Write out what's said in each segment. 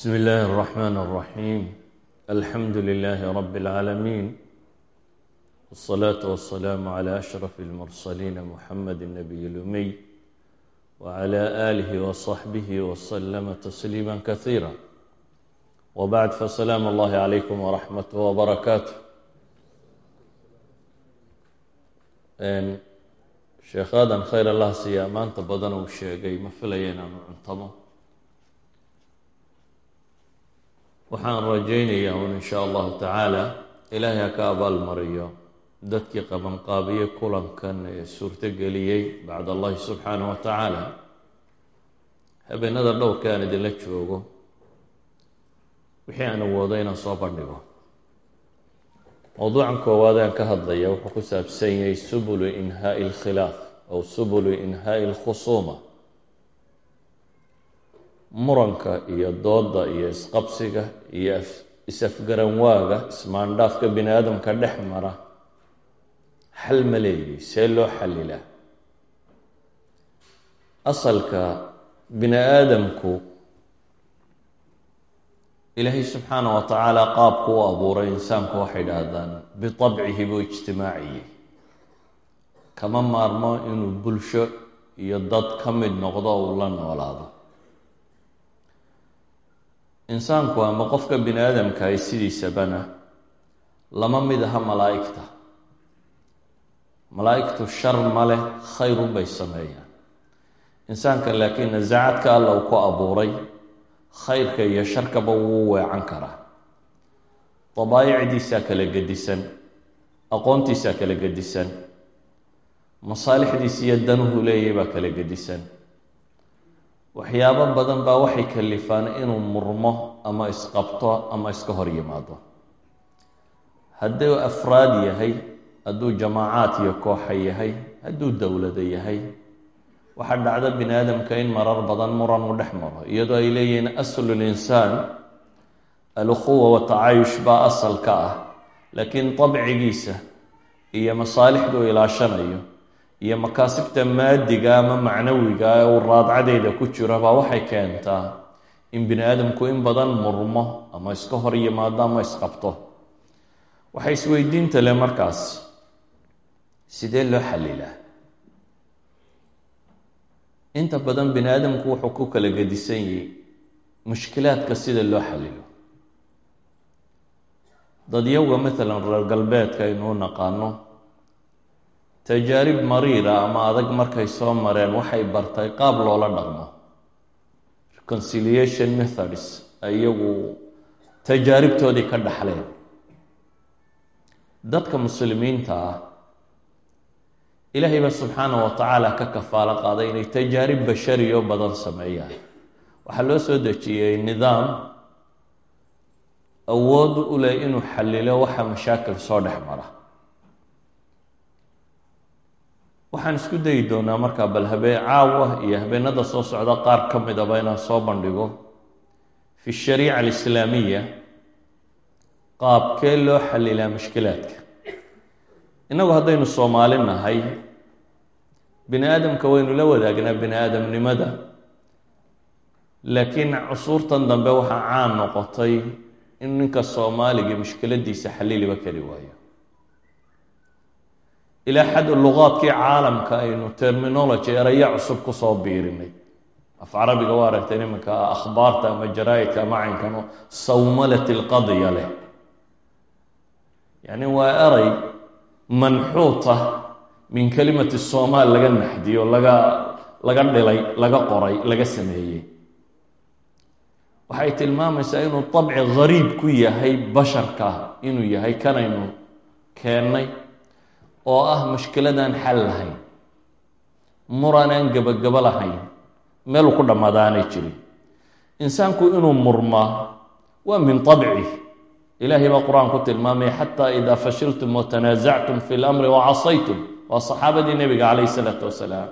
بسم الله الرحمن الرحيم الحمد لله رب العالمين والصلاة والسلام على أشرف المرسلين محمد النبي الأمي وعلى آله وصحبه وسلم تسليما كثيرا وبعد فسلام الله عليكم ورحمته وبركاته sheekh aadan khayr allah siiyaa maanta badan uu sheegay ma filaya inaanu cuntamo waxaan rajaynayaa un in shaa allahu tacaala. Ilaahay ha ka abaalmariyo dadkii qabanqaabiye kulankan ee suurtogeliyey bacd allahi subxaanah wa tacaala. Habeenada dhowrka aan idinla joogo wixii aan awoodo inaan soo bandhigo. Mowduucan koowaad aan ka hadlaya wuxuu ku saabsan yahay subulu inhaai alkhilaaf aw subulu inhaai alkhusuuma muranka iyo dooda iyo isqabsiga iyo is-afgaranwaaga ismaandhaafka bini aadamka dhex mara xal ma leeyihi see loo xalilaa asalka bini aadamku ilaahay subxaana wa tacaala qaabku u abuuray insaanku waxay idhaahdaan bitabcihi buu ijtimaaciyey kama maarmo inuu bulsho iyo dad ka mid noqdo uu la noolaado insaanku ama qofka bini aadamkahay sidiisabana lama mid aha malaa'igta. Malaa'igtu shar ma leh khayrun bay sameeyaan. Insaanka laakiin nasaacadka alla uu ku abuuray khayrka iyo sharkaba wuu weecan karaa. Dabaayicdiisaa kala gedisan aqoontiisaa kala gedisan masaalixdiis iyo danuhu leeyahy baa kala gedisan waxyaabo badan baa waxay kalifaan inuu murmo ama isqabto ama iska hor yimaado. Hadduu afraad yahay hadduu jamaacaad iyo kooxa yahay hadduu dowlado yahay waxaa dhacda bini aadamka in marar badan muran u dhex maro iyadoo ay leeyihiin aslu linsaan alukhuwa watacaayush baa asal ka ah laakiin dabcigiisa iyo masaalixduu ilaashanayo iyo makaasibta maadiga ama macnawiga ee raadcadeeda ku jiro baa waxay keentaa in bini aadamku in badan murmo ama iska hor yimaado ama isqabto. Waxay isweydiinta leh markaas sidee loo xalilaa? Inta badan bini aadamku wuxuu ku kala gedisan yihi mushkilaadka sida loo xalilo. Dadyowga maalan reer galbeedka aynuu naqaano tajaarib mariira ama adag markay soo mareen waxay bartay qaab loola dhaqmo. Reconciliation methods iyagu tajaaribtoodii ka dhaxleen. Dadka muslimiinta ah ilaahay baa subxaana wa tacaala ka kafaalo qaaday inay tajaarib bashariyo badan sameeyaan. Waxaa loo soo dejiyey nidaam awood u leh inuu xalilo waxa mashaakil soo dhex mara waxaan isku dayi doonaa markaa bal habeen caawa iyo habeenada soo socda qaar ka midaba inaan soo bandhigo. Fi shariica alislaamiya qaabkee loo xalilaa mushkilaadka innagu haddaynu soomaali nahay bini aadamka waynu la wadaagnaa bini aadamnimada. Laakiin cusuurtan dambe waxaa caan noqotay in ninka soomaaliga mushkiladiisa xaliliba kari waayo ilaa xad luqaadkii caalamka aynu terminology eraya cusub ku soo biirinay. Af carabiga waa aragtay iminka akhbaarta ama jaraa-idka ama caynkano sawmalat ilqadya leh. Yacni waa eray manxuuta min kelimati somaal laga naxdiyo laga laga dhilay laga qoray laga sameeyey. Waxay tilmaamaysaa inuu dabci gariib ku yahay basharka inuu yahay kanaynu keennay oo ah mushkiladaan xal lahayn muran aan gebagabo lahayn meeluu ku dhammaada aanay jirin. Insaanku inuu murmaa waa min abcih ilaahay baa qur'aan ku tilmaamaya xataa idaa fashiltum watanaasactum fi lamri wacasaytum waa saxaabadii nebiga calayh isalaatu wasalaam.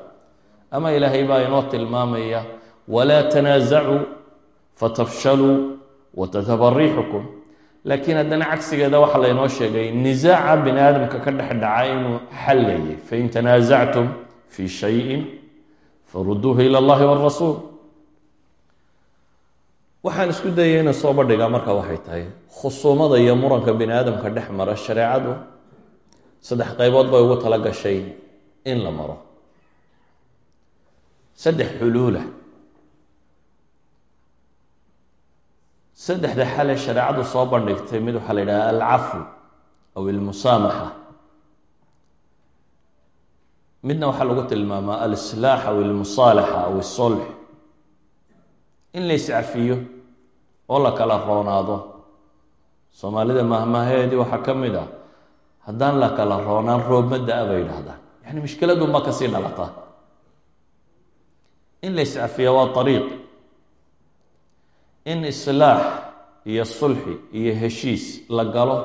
Ama ilaahay baa inoo tilmaamaya walaa tanaasacuu fatafshaluu riixukum laakiin haddana cagsigeeda waxaa laynoo sheegay nisaaca bini aadamka ka dhex dhaca inuu xallayay. Fain tanaasactum fi shayin faruduuhu ila allahi wاrasuul waxaan isku dayay ina soo bandhigaa marka waxay tahay khusuumada iyo muranka bini aadamka dhex mara shareecadu saddex qaybood bay ugu tala gashay in la maro. Saddex xuluula saddexda xale shareecadu soo bandhigtay mid waxaa la yidhaha alcafu aw ilmusaamaxa. Midna waxaa lagu tilmaamaa alislaax aw ilmusaalaxa aw isolx in la iscafiyo oo la kala roonaado. Soomaalida mahmaheedii waxaa ka mid ah haddaan la kala roonaan roobma da'a bay yidhaahdaan. Yani mushkiladunbaa ka sii dhalataa in la iscafiya waa ariiq in islaax iyo sulxi iyo heshiis la galo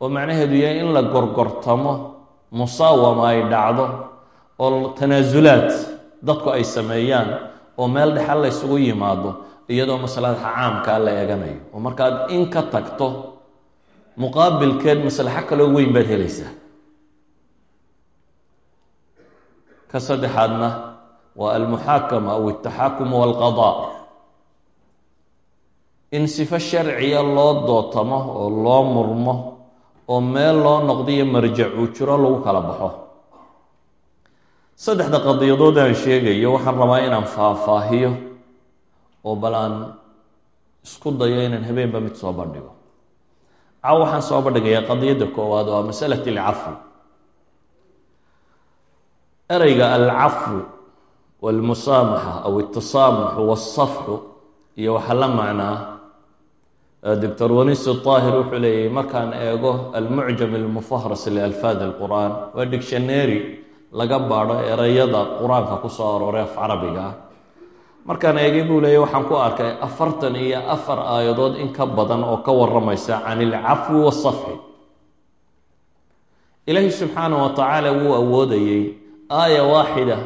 oo macnaheedu yahay in la gorgortamo musaawama ay dhacdo oo tanaasulaad dadku ay sameeyaan oo meel dhexal la ysugu yimaado iyadoo maslaxa caamkaa la eeganayo. Oo markaad in ka tagto muqaabilkeed maslaxo kaloo weyn baad helaysaa. Ka saddexaadna waa almuxaakama aw altaxaakum walqadaa in sifo sharciya loo dootamo oo loo murmo oo meel loo noqdiyo marjacuu jiro lagu kala baxo. Saddexda qadiyadood aan sheegayo waxaan rabaa inaan faahfaahiyo oo bal aan isku dayo inaan habeenba mid soo bandhigo. Caw waxaan soo bandhigayaa qadiyadda koowaad waa masalat alcafw ereyga alcafw walmusaamaxa aw altasaamuxu walsafxu iyo waxaa la macnaa doctor wanis طaahir wuxuu leeyahy markaan eego almucjam almufahras lialfaad alqur'an waa dictionary laga baadho ereyada qur'aanka ku soo arooray af carabiga. Ah markaan eegay buu leeyahy waxaan ku arkay afartan iyo afar aayadood in ka badan oo ka waramaysa can ilcafwi wasafxi ilaahi subxaanah wa tacaala wuu awoodayey aaya waaxida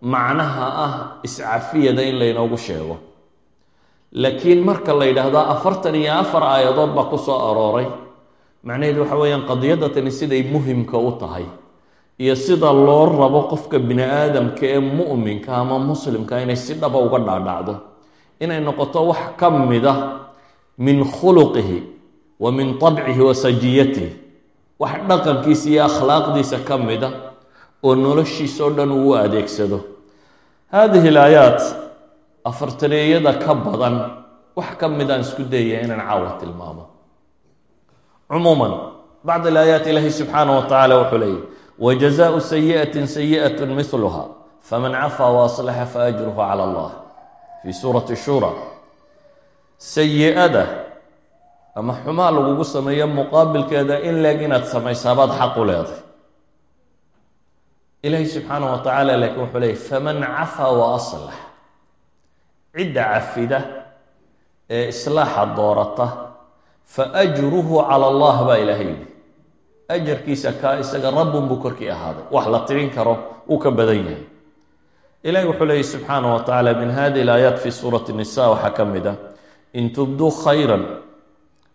macnaha ah iscafiyada in laynoogu sheego laakiin marka la yidhaahdo afartan iyo afar aayadood baa ku soo arooray macnaheedu waxa weeyaan qadiyadatani siday muhimka u tahay iyo sida loo rabo qofka bini aadamka ee mu'minka ama muslimka inay si dhaba uga dhaadhacdo inay noqoto wax ka mida min khuluqihi wa min tabcihi wa sajiyatihi wax dhaqankiisa iyo akhlaaqdiisa ka mida oo noloshiisa o dhan uu adeegsado. Haadihi alaayaat afartaleeyada ka badan wax ka midaan isku dayaya inaan caawa tilmaamo. Cumuuman bacd alaayaat ilaahi subxaanah wa tacaala wuxuu leeyay wajazaau sayi'atin sayi'atu miluha faman cafaa waaslaxa faajruhu cala allah. Fii suurati shura sayi'ada ama xumaa lagugu sameeyo muqaabilkeeda in leeg inaad samaysaabaad xaq u leeday ilaahi subxaanah wa tacaala laakiin wuxuu leeyay faman cafaa waaslax cidda cafida ee islaaxa doorata faajruhu calى اllah baa ilaahay yidhi. Ajarkiisa kaa isaga rabbun buu korkii ahaaday. Wax la tirin karo uu ka badan yahay. Ilahi wuxuu leeyay subxaanah wa tacaala min hadi alaayaat fi suurati nisa waxaa ka mid ah in tubduu khayra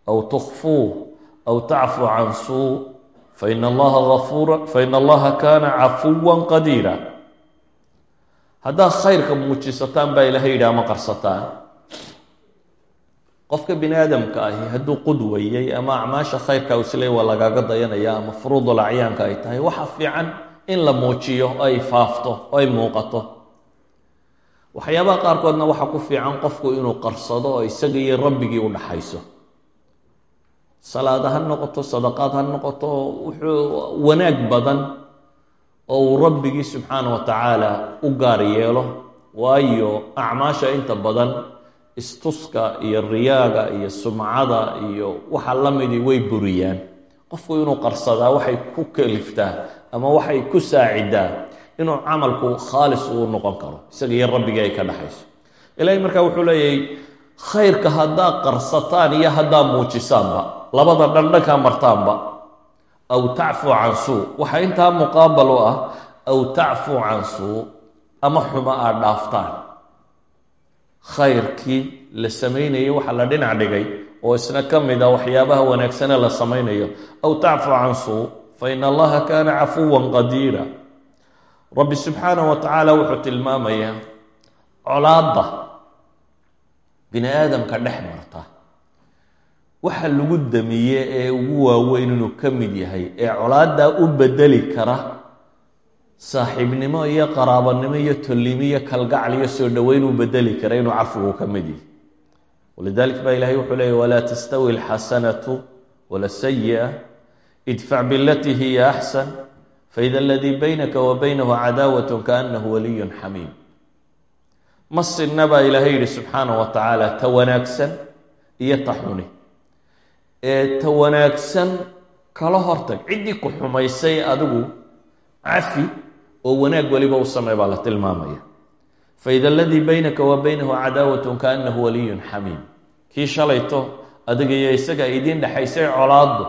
aw tukfuu aw tacfuu can suu faina allaha afuura faina allaha kaana cafuwa qadiira haddaad khayrka muujisataan baa ilahay yidhi ama qarsataan. Qofka bini aadamka ahi hadduu qudwayey ama acmaasha khayrka u isleey waa lagaaga dayanaya ama furuudul acyaanka ay tahay waxa fiican in la muujiyo ay faafto ay muuqato. Waxyaabaha qaarkoodna waxaa ku fiican qofku inuu qarsado oo isaga iyo rabbigii u dhaxayso. Salaad ha noqoto sadaqaad ha noqoto wuxuu wanaag badan oo uu rabbigii subxaanah wa tacaala u gaar yeelo waayo acmaasha inta badan istuska iyo riyaaga iyo sumcada iyo waxa la midii way buriyaan. Qofku inuu qarsadaa waxay ku kaliftaa ama waxay ku saacidaa inuu camalku khaalis uu noqon karo isaga iyo rabbigii ay ka dhexayso ilaahay markaa wuxuu leeyahay khayrka haddaa qarsataan iyo haddaa muujisaanba labada dhandhankaa martaanba aw tacfuu can suu waxaa intaa muqaabal u ah aw tacfuu can suu ama xumo aad dhaaftaan khayrkii la samaynayay waxaa la dhinac dhigay oo isna ka mid a waxyaabaha wanaagsane la samaynayo aw tacfu can suu fa allaha kaana cafuwan qadiira rabbi subxaanah wa tacaala wuxuu tilmaamayaa colaadda bini aadamka dhex marta waxa lagu damiye ee ugu waaweyn inuu ka mid yahay ee colaaddaa u bedeli kara saaxiibnimo iyo qaraabanimo iyo tolnimo iyo kalgacal iyo soo dhoweyn u bedeli kara inuu cafigu ka mid yahay. Walidalik baa ilahay wuxuu leeyay walaa tastawi alxasanatu wala sayi'a idfac bilatii hiya axsan faida aladii baynaka wa baynahu cadaawat kaanahu waliyun xamiim. Ma sinna baa ilaahay yihi subxaana wa tacaala ta wanaagsan iyo ta xuni ee ta wanaagsan kala hortag. Ciddii ku xumaysay adigu cafi oo wanaag weliba u samey baa la tilmaamaya. Faida aladii baynaka wa baynahu cadaawatun kaanahu waliyun xamiim. Kii shalayto adiga iyo isaga idiin dhexaysay colaaddu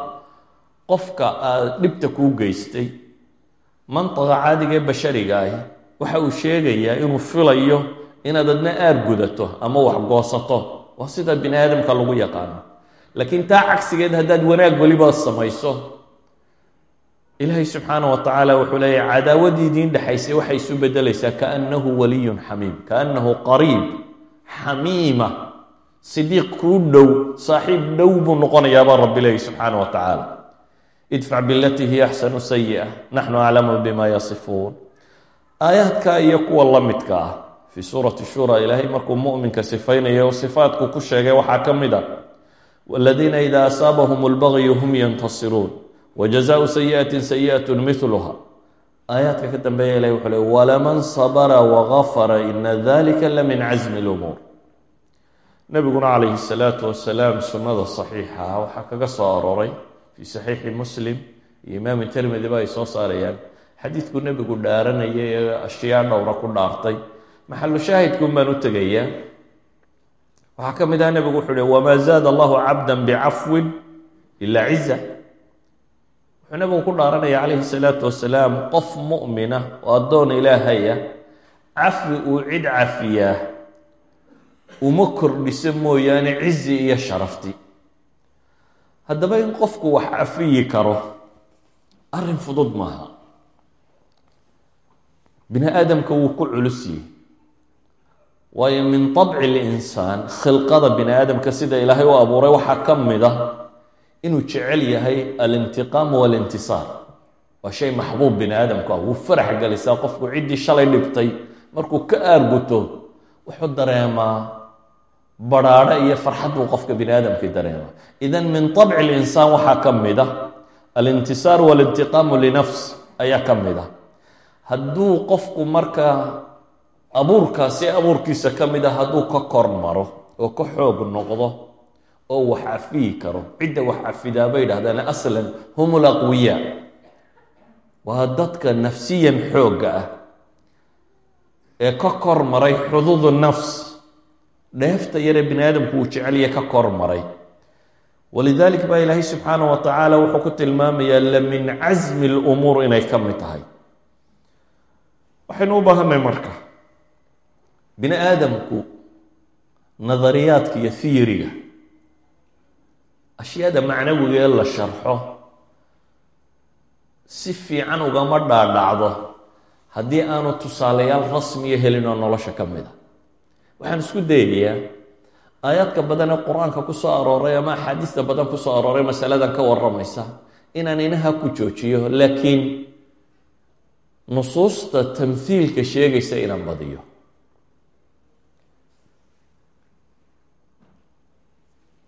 qofka aad dhibta kuu geystay mantaqa caadiga ee bashariga ahi waxa uu sheegayaa inuu filayo inaad adna aar gudato ama wax goosato. Waa sida bini aadamka lagu yaqaano laakiin taa cagsigeed haddaad wanaag weliba samayso ilaahay subxaana wa tacaala wuxuu leeyahy cadaawadii idiin dhexaysay waxay isu bedelaysaa kaannahu waliyun xamiim kaannahu qariib xamiima sidiiq kuu dhow saaxiib dhow buu noqonayaabaa rabbi leeyahy subxaana wa tacaala. Idfac bilatii hiya axsanu sayi'a naxnu aclamu bima yasifuun. Aayaadka iyo kuwa la midka ah fii suurati shura ilaahay markuu muminka sifaynayo o sifaatku ku sheegay waxaa ka mid a waladiina ida asaabahum lbagyu hum yantasiruun wajazaau sayi'ati sayi'at miluha aayaadka ka dambeeya ilahy wuxuu le walaman sabra wagafara ina dalika la min casmi lumuur nabiguna calayhi salaatu wasalaam sunnada saxiixa ah waxaa kaga soo arooray fii saxiixi muslim iyo imaami tirmidi ba ay soo saarayaan xadiidku nebigu dhaaranayay ee ashyaa dhowra ku dhaartay maxalu shaahidkun baan u tegayaa waxaa ka mid ah nebigu wuxuu hi wamaa zaada allahu cabda bicafwin ilaa ciza wuxuu nebigu ku dhaaranaya calayhi salaatu wasalaam qof mu'mina oo addoon ilaahaya cafi uu cid cafiyaa uma kordhiso mooyaane cizi iyo sharafti. Haddaba in qofku wax cafiyi karo arrin fudud maaha. Bini aadamka wuu ku culusiyey waayo min abci linsaan khilqada bini aadamka sida ilaahay u abuuray waxaa ka mid ah inuu jecel yahay alintiqaamu walintisaar. Waa shay maxbuub bini aadamku ah wuu farax gelisaa qofku ciddii shalay dhibtay markuu ka aarguto wuxuu dareemaa badhaadho iyo farxad buu qofka bini aadamkii dareemaa. Idan min abci linsaan waxaa ka mid ah alintisaar walintiqaamu linafs ayaa ka mid ah. Hadduu qofku markaa abuurkaasi abuurkiisa ka mid ah hadduu ka kor maro oo ka xoog noqdo oo wax cafiyi karo. Cidda wax cafidaa bay yidhahdaan aslan hum laqwiyaa waa dadka nafsiyan xoogga ah ee ka kor maray nafs. Dheefta yaree bini aadamku uu jecelya ka kor maray. Walidalik baa ilaahay subxaana wa tacaala wuxuu ku tilmaamayaa la min casmi lumuur inay ka mid tahay. Waxaynu u baahanay marka bini aadamku nadariyaadka iyo theoryga ashyaada macnawiga ee la sharxo si fiican ugama dhaadhacdo haddii aanu tusaalayaal rasmiya helin oo nolosha ka mid a. Waxaan isku dayayaa aayaadka badan ee qur'aanka ku soo arooray ama axaadiista badan ku soo arooray masaladan ka warramaysa inaan inaha ku joojiyo laakiin nusuusta tamhiilka sheegaysa inaan badiyo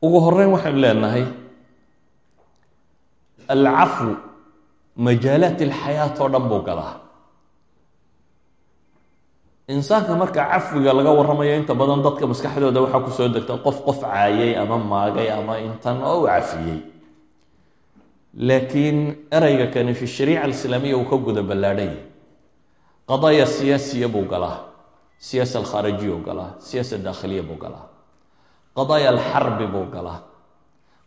ugu horeyn waxaynu leenahay alcafwu majaalaat ilxayaat oo dhan buu galaa insaanka marka cafwiga laga warramayo inta badan dadka maskaxdooda waxaa ku soo degta qof qof caayay ama maagay ama intan oo u cafiyey. Laakiin ereyga kani fi shariica alislaamiya uu ka guda ballaadhanya qadaaya siyaasiya buu galaa siyaasa alkhaarijiya buu galaa siyaasa daakhiliya buu galaa qadaaya alxarbi buu galaa.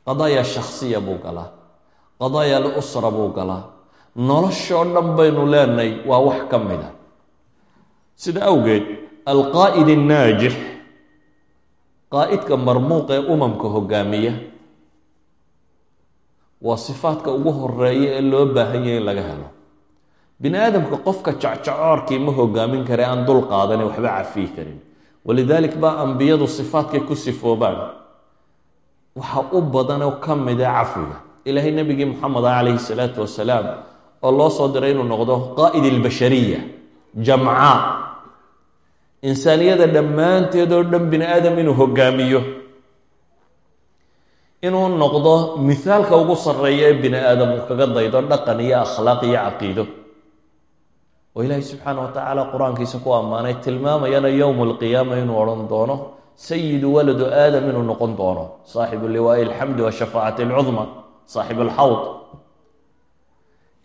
Qadaaya shakhsiya buu galaa. Qadaaya alusra buu galaa. Noloshoo dhan baynu leenahay waa wax ka mid a. Sida awgeed alqaa'id annaajix qaa'idka marmuuq ee umamka hogaamiya waa sifaadka ugu horreeya ee loo baahan yahay in laga helo. Bini aadamka qofka jacjacoorkii ma hogaamin kare aan dul qaadane waxba cafiyi karin walidalik baa ambiyadu sifaadkay ku sifoobaan. Waxa u badanoo ka mida cafwiga. Ilaahay nebigii moxamed ah calayhi salaatu wasalaam oo loo soo diray inuu noqdo qaa'id ilbashariya jamcaa insaaniyada dhammaanteed oo dhan bini aadam inuu hogaamiyo. Inuu noqdo mithaalka ugu sarreeya ee bini aadam uu kaga daydo dhaqan iyo akhlaaq iyo caqiido oo ilaahay subxaana wa tacaala qur'aankiisa ku ammaanay tilmaamayana yowma alqiyaama inuu odhan doono sayidu waladu aadam inuu noqon doono saaxibu liwaai alxamdi washafaacati alcudma saaxibu alxawd.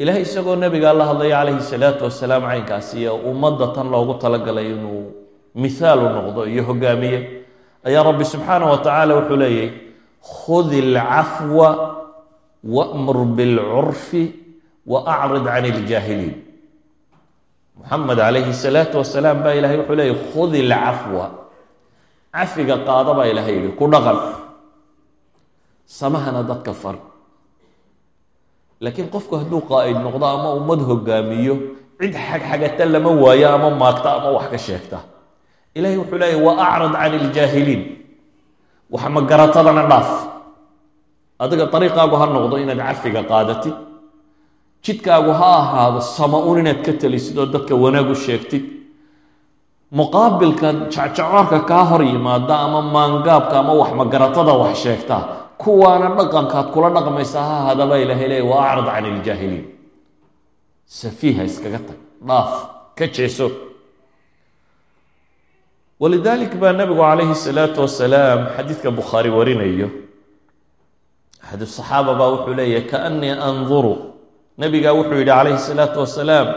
Ilahay isagoo nabigaa la hadlaya calayhi salaatu wasalaam caynkaasi iyo ummadda tan loogu talagalay inuu mithaal u noqdo iyo hogaamiye ayaa rabbi subxaana wa tacaala wuxuu leeyahy khudi alcafwa wamur bilcurfi wa acrid can iljaahiliin muxamed calayhi salaatu wasalaam baa ilahay wuxuu leeyahy khudi alcafwa cafiga qaada baa ilahay yihi ku dhaqan. Samahana dadka far. Laakiin qofku hadduu qaa'id noqdo ama ummad hogaamiyo cid xagxagata lama waayo ama maagta ama wax ka sheegta. Ilahay wuxuu leeyahy wa acrad can iljaahiliin wax magaratadana dhaaf. Adiga dariiqaagu ha noqdo inaad cafiga qaadatid jidkaagu ha ahaado sama-un inaad ka telisid oo dadka wanaag u sheegtid muqaabilka jacjacoorka kaa hor yimaada ama maangaabka ama wax magaratada wax sheegta kuwaana dhaqankaad kula dhaqmaysa ha hadaba ilahay leey wa acrad can iljaahiliin. Safiiha iskaga tag dhaaf ka jeeso. Walidalik baa nabigu calayhi salaatu wasalaam xadiidka bukhaari warinayo. Axad saxaaba baa wuxuu leeyahy kaanii anduru nabigaa wuxuu yidhi calayhi salaatu wasalaam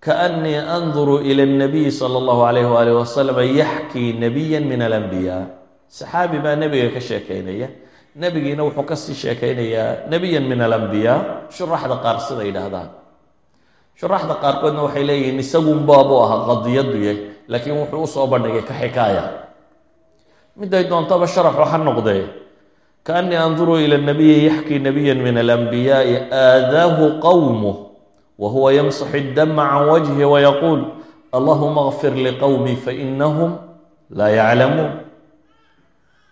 kaanii anduru ila nabiyi sala allahu alayh waalih wasalam yaxkii nabiya min alambiyaa saxaabi baa nebiga ka sheekeynaya nebigiina wuxuu ka sii sheekeynayaa nebiyan min alambiyaa shuraxda qaar sida yidhaahdaan. Shuraxda qaarkoodna waxay leeyihiin isagunbaabu ahaa qadiyaduye laakiin wuxuu u soo bandhigay ka xikaaya. Miday doontaba sharaxu ha noqdee kaanii anduru ila nabiyi yaxkii nabiya min alambiyaai aadaahu qowmuh wa huwa yamsaxu iddama can wajhi wayaquul allahuma kfir liqowmi fainahum laa yaclamuun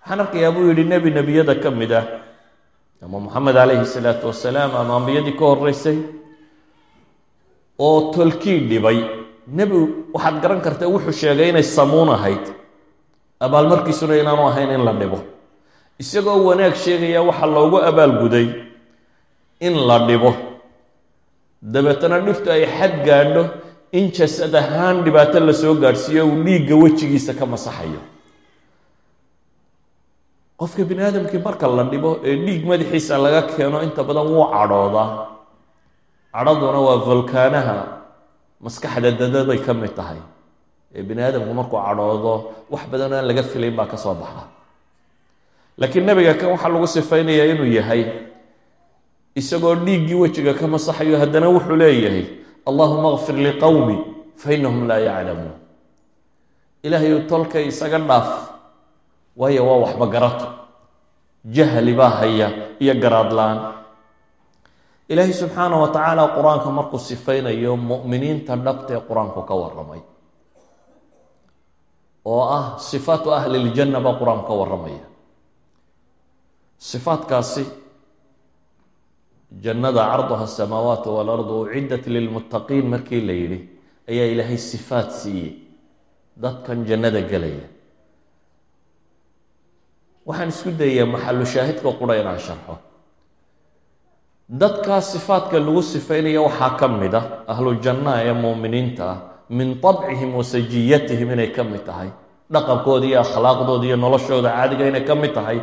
waxaan arkayaa buu yidhi nebi nebiyada ka mid ah. Ama moxamed calayhi salaatu wasalaam ama ambiyadii ka horeysay oo tolkii dhibay. Nebi waxaad garan kartaa wuxuu sheegay inay samuun ahayd. Abaalmarkiisuna inaanu ahayn in la dhibo isagoo wanaag sheegaya waxaa loogu abaalguday in la dhibo. Dabeetana dhibtu ay xad gaadho in jasad ahaan dhibaato la soo gaadhsiiyo uu dhiigga wejigiisa ka masaxayo. Qofka bini aadamkii marka la dhibo ee dhiig madaxiisa laga keeno inta badan wuu cadhoodaa. Cadhaduna waa volkaanaha maskaxda dadaday ka mid tahay. Ee bini aadamku markuu cadhoodo wax badan aan laga filayn baa ka soo baxa laakiin nebiga kan waxaa lagu sifaynayaa inuu yahay isagoo dhiiggii wejiga ka masaxayo haddana wuxuu leeyahay allahuma kfir liqowmi fa inahum laa yaclamuun. Ilaahayu tolkay isaga dhaaf waayo waa waxba garato jahli baa haya iyo garaad la'aan. Ilaahay subxaana wa tacaala qur'aanka markuu sifaynayo mu'miniinta dhabta ee qur'aanku ka warramay oo ah sifaatu ahli ljanna baa qur'aanku ka warramaya sifaatkaasi jannada carduha asamaawaatu waalardu uciddat lilmuttaqiin markii la yidhi ayaa ilaahay sifaat siiyey dadkan jannada gelaya waxaan isku dayayaa maxalu shaahidka qura inaan sharxo. Dadkaa sifaadka lagu sifaynaya waxaa ka mid ah ahlu jannaha ee muuminiinta ah min tabcihim wa sajiyatihim inay ka mid tahay dhaqankooda iyo akhlaaqdooda iyo noloshooda caadiga inay ka mid tahay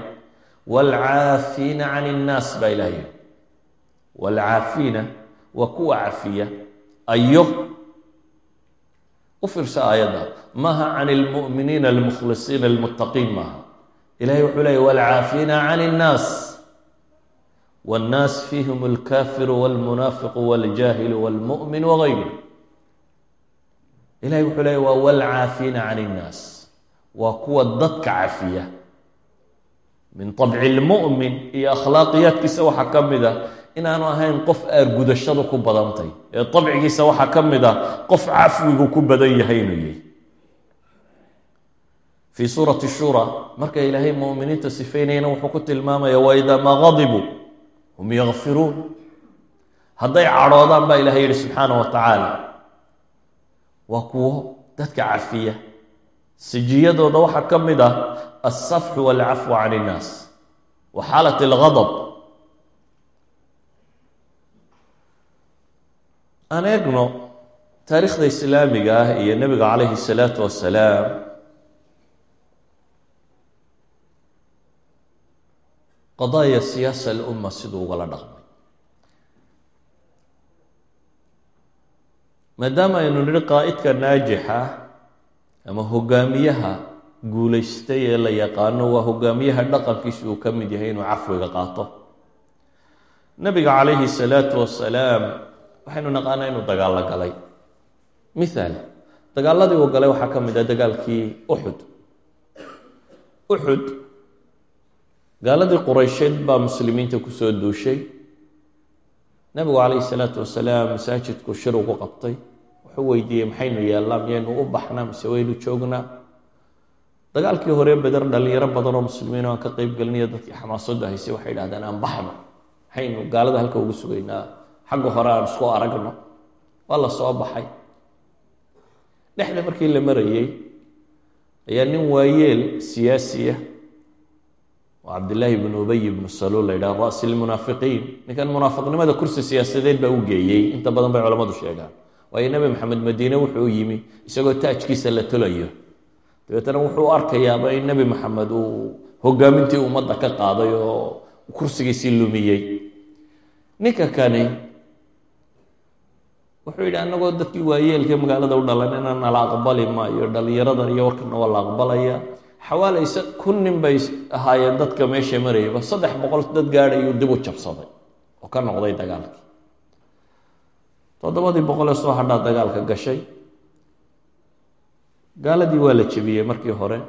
waalcaafiina can innaas baa ilaah yidhi. Waalcaafiina waa kuwa cafiya ayo u fiirsa aayadda. Maaha can ilmu'miniina almukhlisiina almuttaqiin maaha. Ilahay wuxuu leeyay waalcaafiina can innaas wannaas fiihim alkafiru walmunaafiqu waljaahilu walmu'min wagayru ilahay wuxuu leeyay waa waalcaafiina can innaas waa kuwa dadka cafiya min abci lmumin iyo akhlaaqiyaadkiisa waxaa ka mid ah. Inaanu ahayn qof aargudashadu ku badantay ee abcigiisa waxaa ka mid a qof cafwigu ku badan yahay inuu yahy fii suurati shura marka ilaahay muminiinta sifaynayna wuxuu ku tilmaamaya waida maa qadibuu hum yakfiruun hadday cadhoodaan baa ilahay yihi subxaana wa tacaala waa kuwo dadka cafiya sijiyadooda waxaa ka mid ah alsafxu walcafwu can innaas wa xaalat algadab aan eegno taariikhda islaamiga ah iyo nebiga calayhi salaatu wasalaam qadaaya siyaasa alumma siduu ugala dhaqmay maadaama aynu nidhi qaa'idka naajixa ama hogaamiyaha guulaystay ee la yaqaano waa hogaamiyaha dhaqankiisa uu ka mid yahay inuu cafwiga qaato. Nebiga calayhi salaatu wasalaam waxaynu naqaanaa inuu dagaallo galay. Mithaal dagaaladii uu galay waxaa ka mid ah dagaalkii uxud uxud gaaladii qureysheed baa muslimiinta ku soo duushay. Nebigu calayhi salaatu wasalaam masaajidku shir ugu qabtay wuxuu weydiiyey maxaynu yeellaa miyaynu u baxnaa? Mise waynu joognaa? Dagaalkii hore beder dhalinyaro badan oo muslimiin aan ka qeyb gelinayo dadkii xamaasadda haysay waxay idhahdeen aan baxno. Maxaynu gaalada halka ugu sugaynaa xagga hore aan isku aragno. Waa la soo baxay. Dhexda markii la marayey ayaa nin waayeel siyaasiya oo cabdillaahi bnu ubay bnu saluul la yidhaha ra'si lmunaafiqiin ninkan munaafiqnimada kursi siyaasadeed baa u geeyey. Inta badan bay culammadu sheegaan waayo nebi maxamed madiine wuxuu yimi isagoo taajkiisa la tolayo. Dabeetana wuxuu arkayaaba in nebi maxamed uu hogaamintii ummadda ka qaaday oo kursigiisii lumiyey. Ninka kani wuxuu yidhi anagoo dadkii waayeelka magaalada u dhalan inaan nala aqbali maayo dhalinyaradan iyo warkana waa la aqbalaya. Xawaalayse kun nin bay ahaayeen dadka meesha marayaba saddex boqol dad gaadhayuu dib u jabsaday. Oo ka noqday dagaalkii toddobadii boqolee soo hadhaa dagaalka gashay. Gaaladii waa la jebiyey markii hore.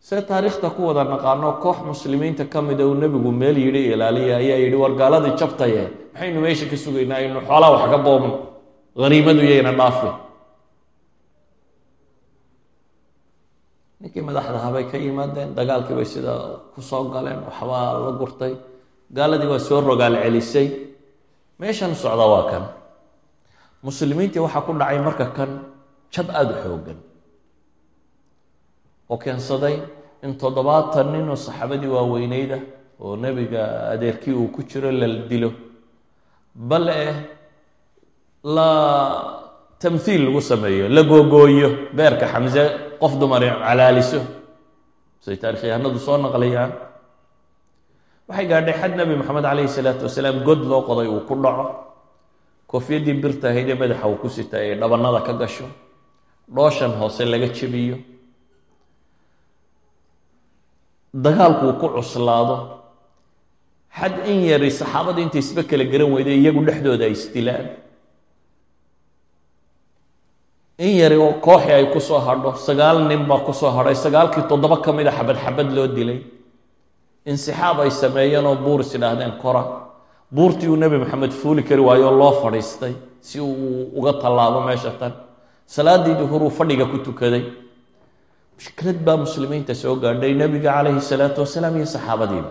See taariikhta ku wada naqaano koox muslimiinta ka mida uu nebigu meel yidhi ilaaliya ayaa yidhi war gaaladii jabtaye maxaynu meesha ka sugaynaa aynu xoolaa wax ka boobno haniimadu yayna dhaafi ninkii madaxdaha bay ka yimaadeen dagaalkii bay sida ku soo galeen waxbaa la gurtay. Gaaladii waa soo rogaal celisay meeshan socda waa kan muslimiintii waxaa ku dhacay marka kan jab aada u xoogan oo keensaday in toddobaatan nin oo saxaabadii waaweyneyda oo nebiga adeerkii uu ku jiro la dilo. Bal eh la tamhiil lagu sameeyo la googooyo. Beerka xamse qof dumar calaaliso. Say taarikhyahanadu soo naqlayaan. Waxay gaadhay xad nebi maxamed calayhi salaatu wasalaam god loo qoday uu ku dhaco koofyaddii birta ahayd ee madaxa uu ku sita ay dhabanada ka gasho dhooshan hoose laga jebiyo dagaalkuu ku cuslaado xad in yari saxaabadii intay isba kala garan weyday iyagu dhexdooda ay isdilaan in yari oo kooxi ay ku soo hadho sagaal nin baa ku soo hadhay sagaalkii toddoba ka mida xabad xabad loo dilay. Insixaab ay sameeyeen oo buur is idhaahdeen kora buurtii uu nebi maxamed fuuli kari waayo loo fadhiistay si uu uga tallaabo meesha tan. Salaadii duhuruu fadhiga ku tukaday. Mushkilad baa muslimiinta soo gaadhay nebiga calayhi salaatu wasalaam iyo saxaabadiiba.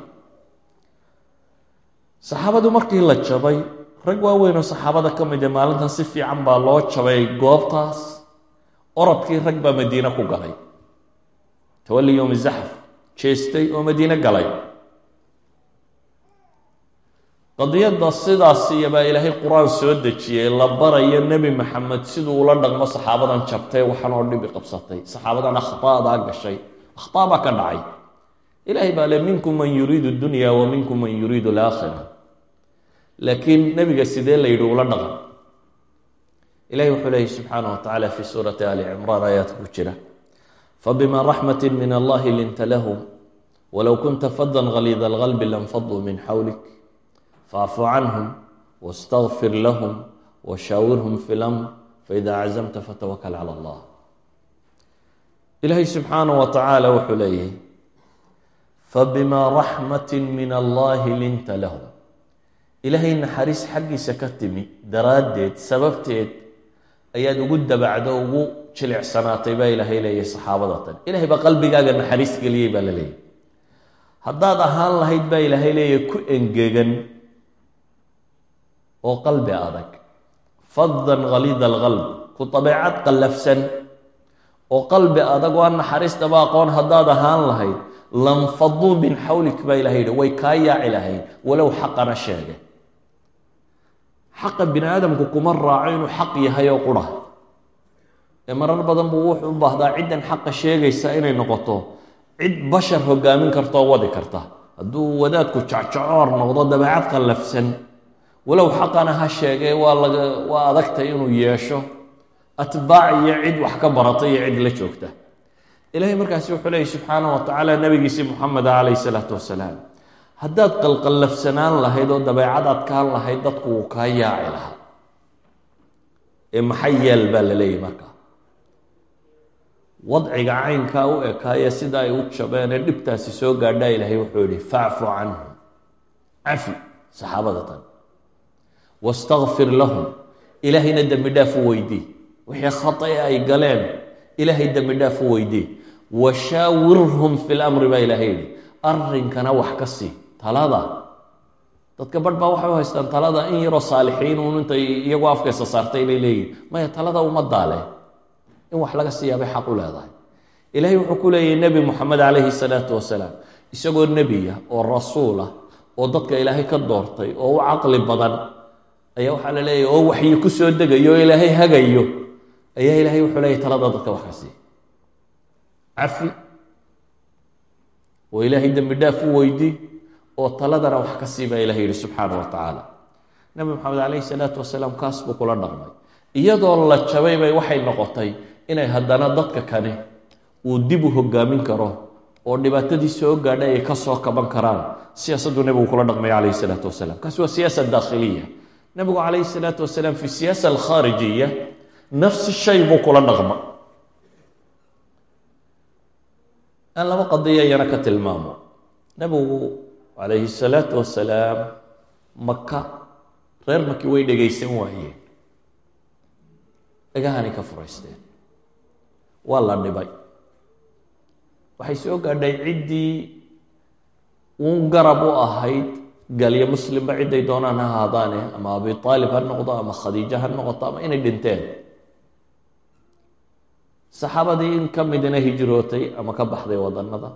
Saxaabadu markii la jabay rag waaweyn oo saxaabada ka mid ee maalintan si fiican baa loo jabay goobtaas. Orodkii rag baa madiine ku galay. Tawalli yowmi zaxf jeestay oo madiine galay qadiyadda sidaasiya baa ilaahay qur'aan soo dejiyey la barayo nebi maxamed siduu ula dhaqmo saxaabadan jabtay waxanoo dhibi qabsatay. Saxaabadan akhtaadaa gashay. Akhtaa baa ka dhacay. Ilaahay baa le minkum man yuriidu dunya wa minkum man yuriidu alaakhira laakiin nebiga sidee la yidhi ula dhaqan? Ilahay wuxuu leeyahy subxaanah wa tacala fi suurati ali cimraan aayaadka ku jira. Fabima raxmati min allahi linta lahum walow kunta fadan galiida alqalbi lanfaduu min xawlik faafu canhum wاstagfir lahm washaawirhum fi lamr faida cazamta fatawakal cala allah ilaahay subxaanah wa tacaala wuxuu leeyahay fabima raxmati min allahi linta lahum ilaahay naxariis xaggiisa ka timi daraaddeed sababteed ayaad ugu dabacdo ugu jilicsanaatay baa ilaahay leeyahy saxaabada tan ilahay baa qalbigaaga naxariis geliyey baa la leeyahy haddaad ahaan lahayd baa ilaahay leeyahy ku engegan oo qalbi adag. Fadan khaliida alqalb ku dabeecad qallafsan. Oo qalbi adag aan naxariistaba aqoon haddaad ahaan lahayd. Lanfaduu min xawlik baa ilahay yihi way kaa yaaci lahayd walow xaqana sheege. Xaqa bini aadamku kuma raaco inuu xaq yahay oo qura ee marar badan buu wuxuu u baahdaa ciddan xaqa sheegaysa inay noqoto. Cid bashar hogaamin karta oo wadi karta. Hadduu wadaadku jacjacoor noqdo dabeecad qallafsan walow xaqana ha sheegee waa laga waa adagtay inuu yeesho. Atbaac iyo cid wax ka barata iyo cid la joogta. Ilahay markaasi wuxuu leeyay subxaana wa tacaala nabigiisii moxameda calayhi salaatu wasalaam haddaad qalqallafsanaan lahayd oo dabeecad adkaan lahayd dadku wuu kaa yaaci lahaa. Ee maxay yeel baa la leeyahy markaa wadciga caynkaa u ekaaya sida ay u jabeen ee dhibtaasi soo gaadhaa ilaahay wuxuu yihi facfu canhum. Cafi saxaabada tan wastakfir lahum ilaahayna dembi dhaaf weydii wixii khata ay galeen ilaahay dembi dhaaf u weydii washaawirhum fi lamri baa ilaahay yihi arrinkana wax ka sii talada dadka barh baa waxay u haystaan talada in yaroo saalixiin uun intay iyagoo afkaysa saartay inay leeyihiin maya talada umadaale in wax laga siiyaabay xaq u leedahay ilaahay wuxuu ku leeyahy nebi moxamed calayhi salaatu wasalaam isagoo nebiya oo rasuul ah oo dadka ilaahay ka doortay oo u caqli badan ayaa waxaa la leeyahy oo waxyi ku soo degayo oo ilaahay hagayo. Ayaa ilaahay wuxuu leeyahy talada dadka wax ka sii cafi. Oo ilaahay dembi dhaaf u weydii oo taladana wax ka sii baa ilahay yihi subxaana wa tacaala. Nebi maxamed calayhi salaatu wasalaam kaas buu kula dhaqmay. Iyadoo la jabay bay waxay noqotay inay haddana dadka kane uu dib u hogaamin karo oo dhibaatadii soo gaadhay ay ka soo kaban karaan. Siyaasaddu nebigu kula dhaqmay calayhi salaatu wasalaam. Kaasi waa siyaasa daakhiliya nebigu calayhi salaatu wasalaam fi siyaasa alkhaarijiya nafsi shay buu kula dhaqma. Aan laba qadiya iyana ka tilmaamo. Nebigu calayhi salaatu wasalaam maka reer maki way dhegaysan waayeen. Dhagahanay ka furaysteen. Waa la dhibay. Waxay soo gaadhay ciddii uun garab u ahayd galyo muslimba cidday doonaan ha ahaadaane? Ama abi aalib ha noqdo? Ama khadiijo ha noqoto? Ama inay dhinteen? Saxaabadii in ka midna hijrootay ama ka baxday wadanada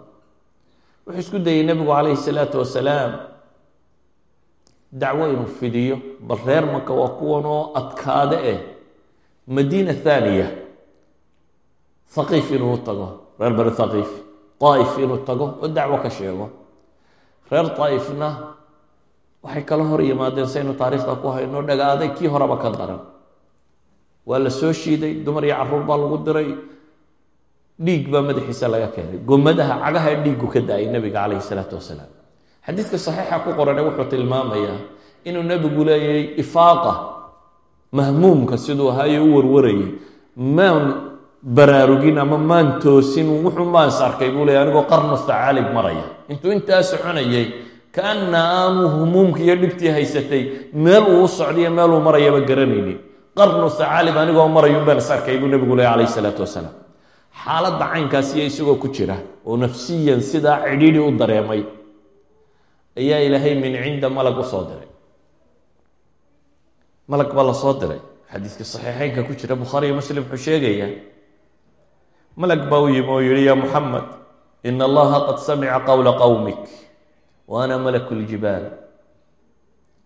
wuxuu isku dayey nebigu calayhi salaatu wasalaam dacwo inuu fidiyo bal reer maka waa kuwan oo adkaade eh. Madiina thaniya haqiif inuu tago reer bani haqiif daaif inuu tago oo dacwo ka sheego. Reer daaifna waxay kala hor yimaadeen saynu taariikhda ku hayno dhagaaday kii horeba ka daran. Waa la soo shiiday dumar iyo carruur baa lagu diray. Dhiig baa madaxiisa laga keenay. Gomadaha cagaha dhiigu ka da'ay nebiga calayhi salaatu wasalaam. Xadiidka saxiixa ku qorane wuxuu tilmaamayaa inuu nebigu leeyahay ifaaqa mahmuumka siduu ahaayo u warwarayay. Maan baraarugin ama maan toosin wuxuu maans arkay buu leeyay anigoo qarnu thacaalib maraya. Intuu intaa soconayay kaana aanu humuumka iyo dhibtii haysatay meel uu u socdaiyo meeluu marayaba garanaynin qarnu thacaalib anigoo marayun baan is arkay buu nebigu leeyay calayhi salaatu wasalaam. Xaaladda caynkaasiyo isagoo ku jira oo nafsiyan sidaa cidhiidhi u dareemay ayaa ilaahay min cinda malag u soo diray. Malag baa la soo diray. Xadiidka saxiixeynka ku jira bukhaari iyo muslim wuxuu sheegayaa malag baa u yimi oo yihi ya muxamed ina allaha qad samica qowla qowmik wa malaku ljibaal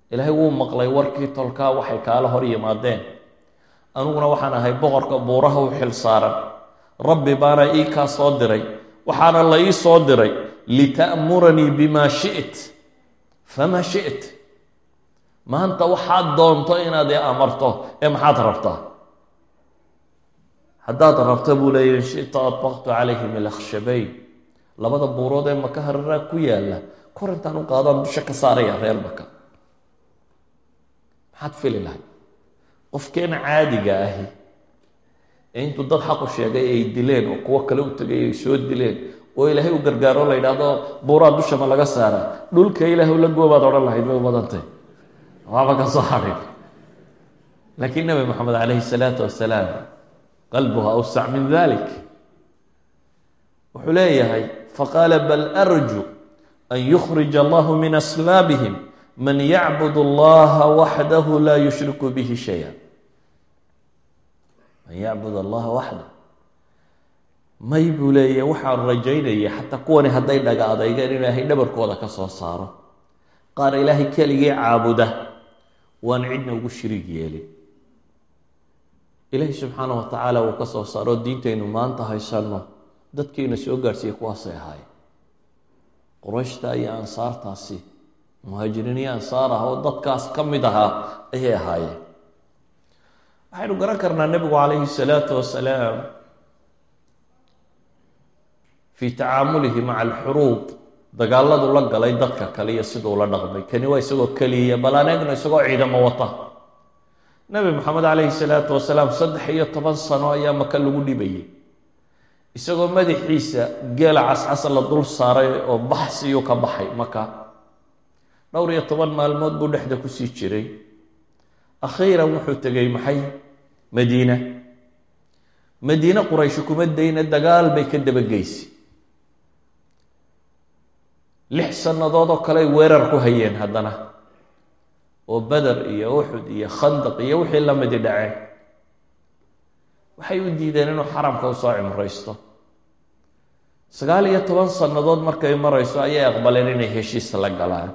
ilaahay wuu maqlay warkii tolkaa waxay kaala hor yimaadeen. Aniguna waxaan ahay boqorka buuraha u xil saaran. Rabbi baana ii kaa soo diray waxaana la ii soo diray lita'muranii bima shi't fama shi't maanta waxaad doonto inaad i amarto ee maxaad rabtaa? Haddaad rabta buu leeya shita adbaqtu calayhim ilakhshabayn labada buurood ee maka hararaa ku yaalla kor intaan u qaadaan dusha ka saaraya reer maka maxaad fili lahay? Qofkeena caadiga ahi ee intuu dad xaqu sheegay ay dileen oo kuwo kale u tegay ay soo dileen oo ilaahay u gargaaro la yidhaahdo buuraa dushama laga saara. Dhulka ilaahu la goobaad odhan lahayd bay u badantay. Waaba ka soo harin laakiin nabi maxamed calayhi salaatu wasalaam qalbuha awsac min dalik wuxuu leeyahay faqaala bal arju an yukhrij allahu min aslaabihim man yacbud allaha waxdahu laa yushriku bihi shaya man yacbud allaha waxdah may buu leeyahay waxaan rajaynaya xataa kuwani hadday dhaga adeygeen ilaahay dhabarkooda ka soo saaro qaar ilaahay keligii caabuda waan cidna ugu shiriig yeelin ilaahay subxaana wa tacaala uu ka soo saaro diintaynu maanta haysanno dadkiina soo gaadhsiiya kuwaasay ahaayeen qurayshta iyo ansaartaasi muhaajiriin iyo ansaar ah oo dadkaas ka mid ahaa ayay ahaayeen. Waxaynu garan karnaa nebigu calayhi salaatu wasalaam fii tacaamulihi maca alxuruub dagaaladu la galay dadka kale iyo siduu la dhaqmay. Kani waa isagoo keliya bal aneegna isagoo ciidamo wata. Nebi moxamed calayhi salaatu wasalaam saddex iyo toban sano ayaa maka lagu dhibayay isagoo madaxiisa geela cascasa la dul saaray oo baxsiyuu ka baxay maka dhowr iyo toban maalmood buu dhexda ku sii jiray. Akhiiran wuxuu tegey maxay? Madiina. Madiine qurayshi kuma dayna dagaal bay ka dabageysay lix sannadood oo kale ay weerar ku hayeen haddana. Oo beder iyo uxud iyo khandaq iyo wixii la midi dhaceen waxay u diideen inuu xaramka u soo cimraysto. Sagaal iyo toban sannadood markay marayso ayay aqbaleen inay heshiis la galaan.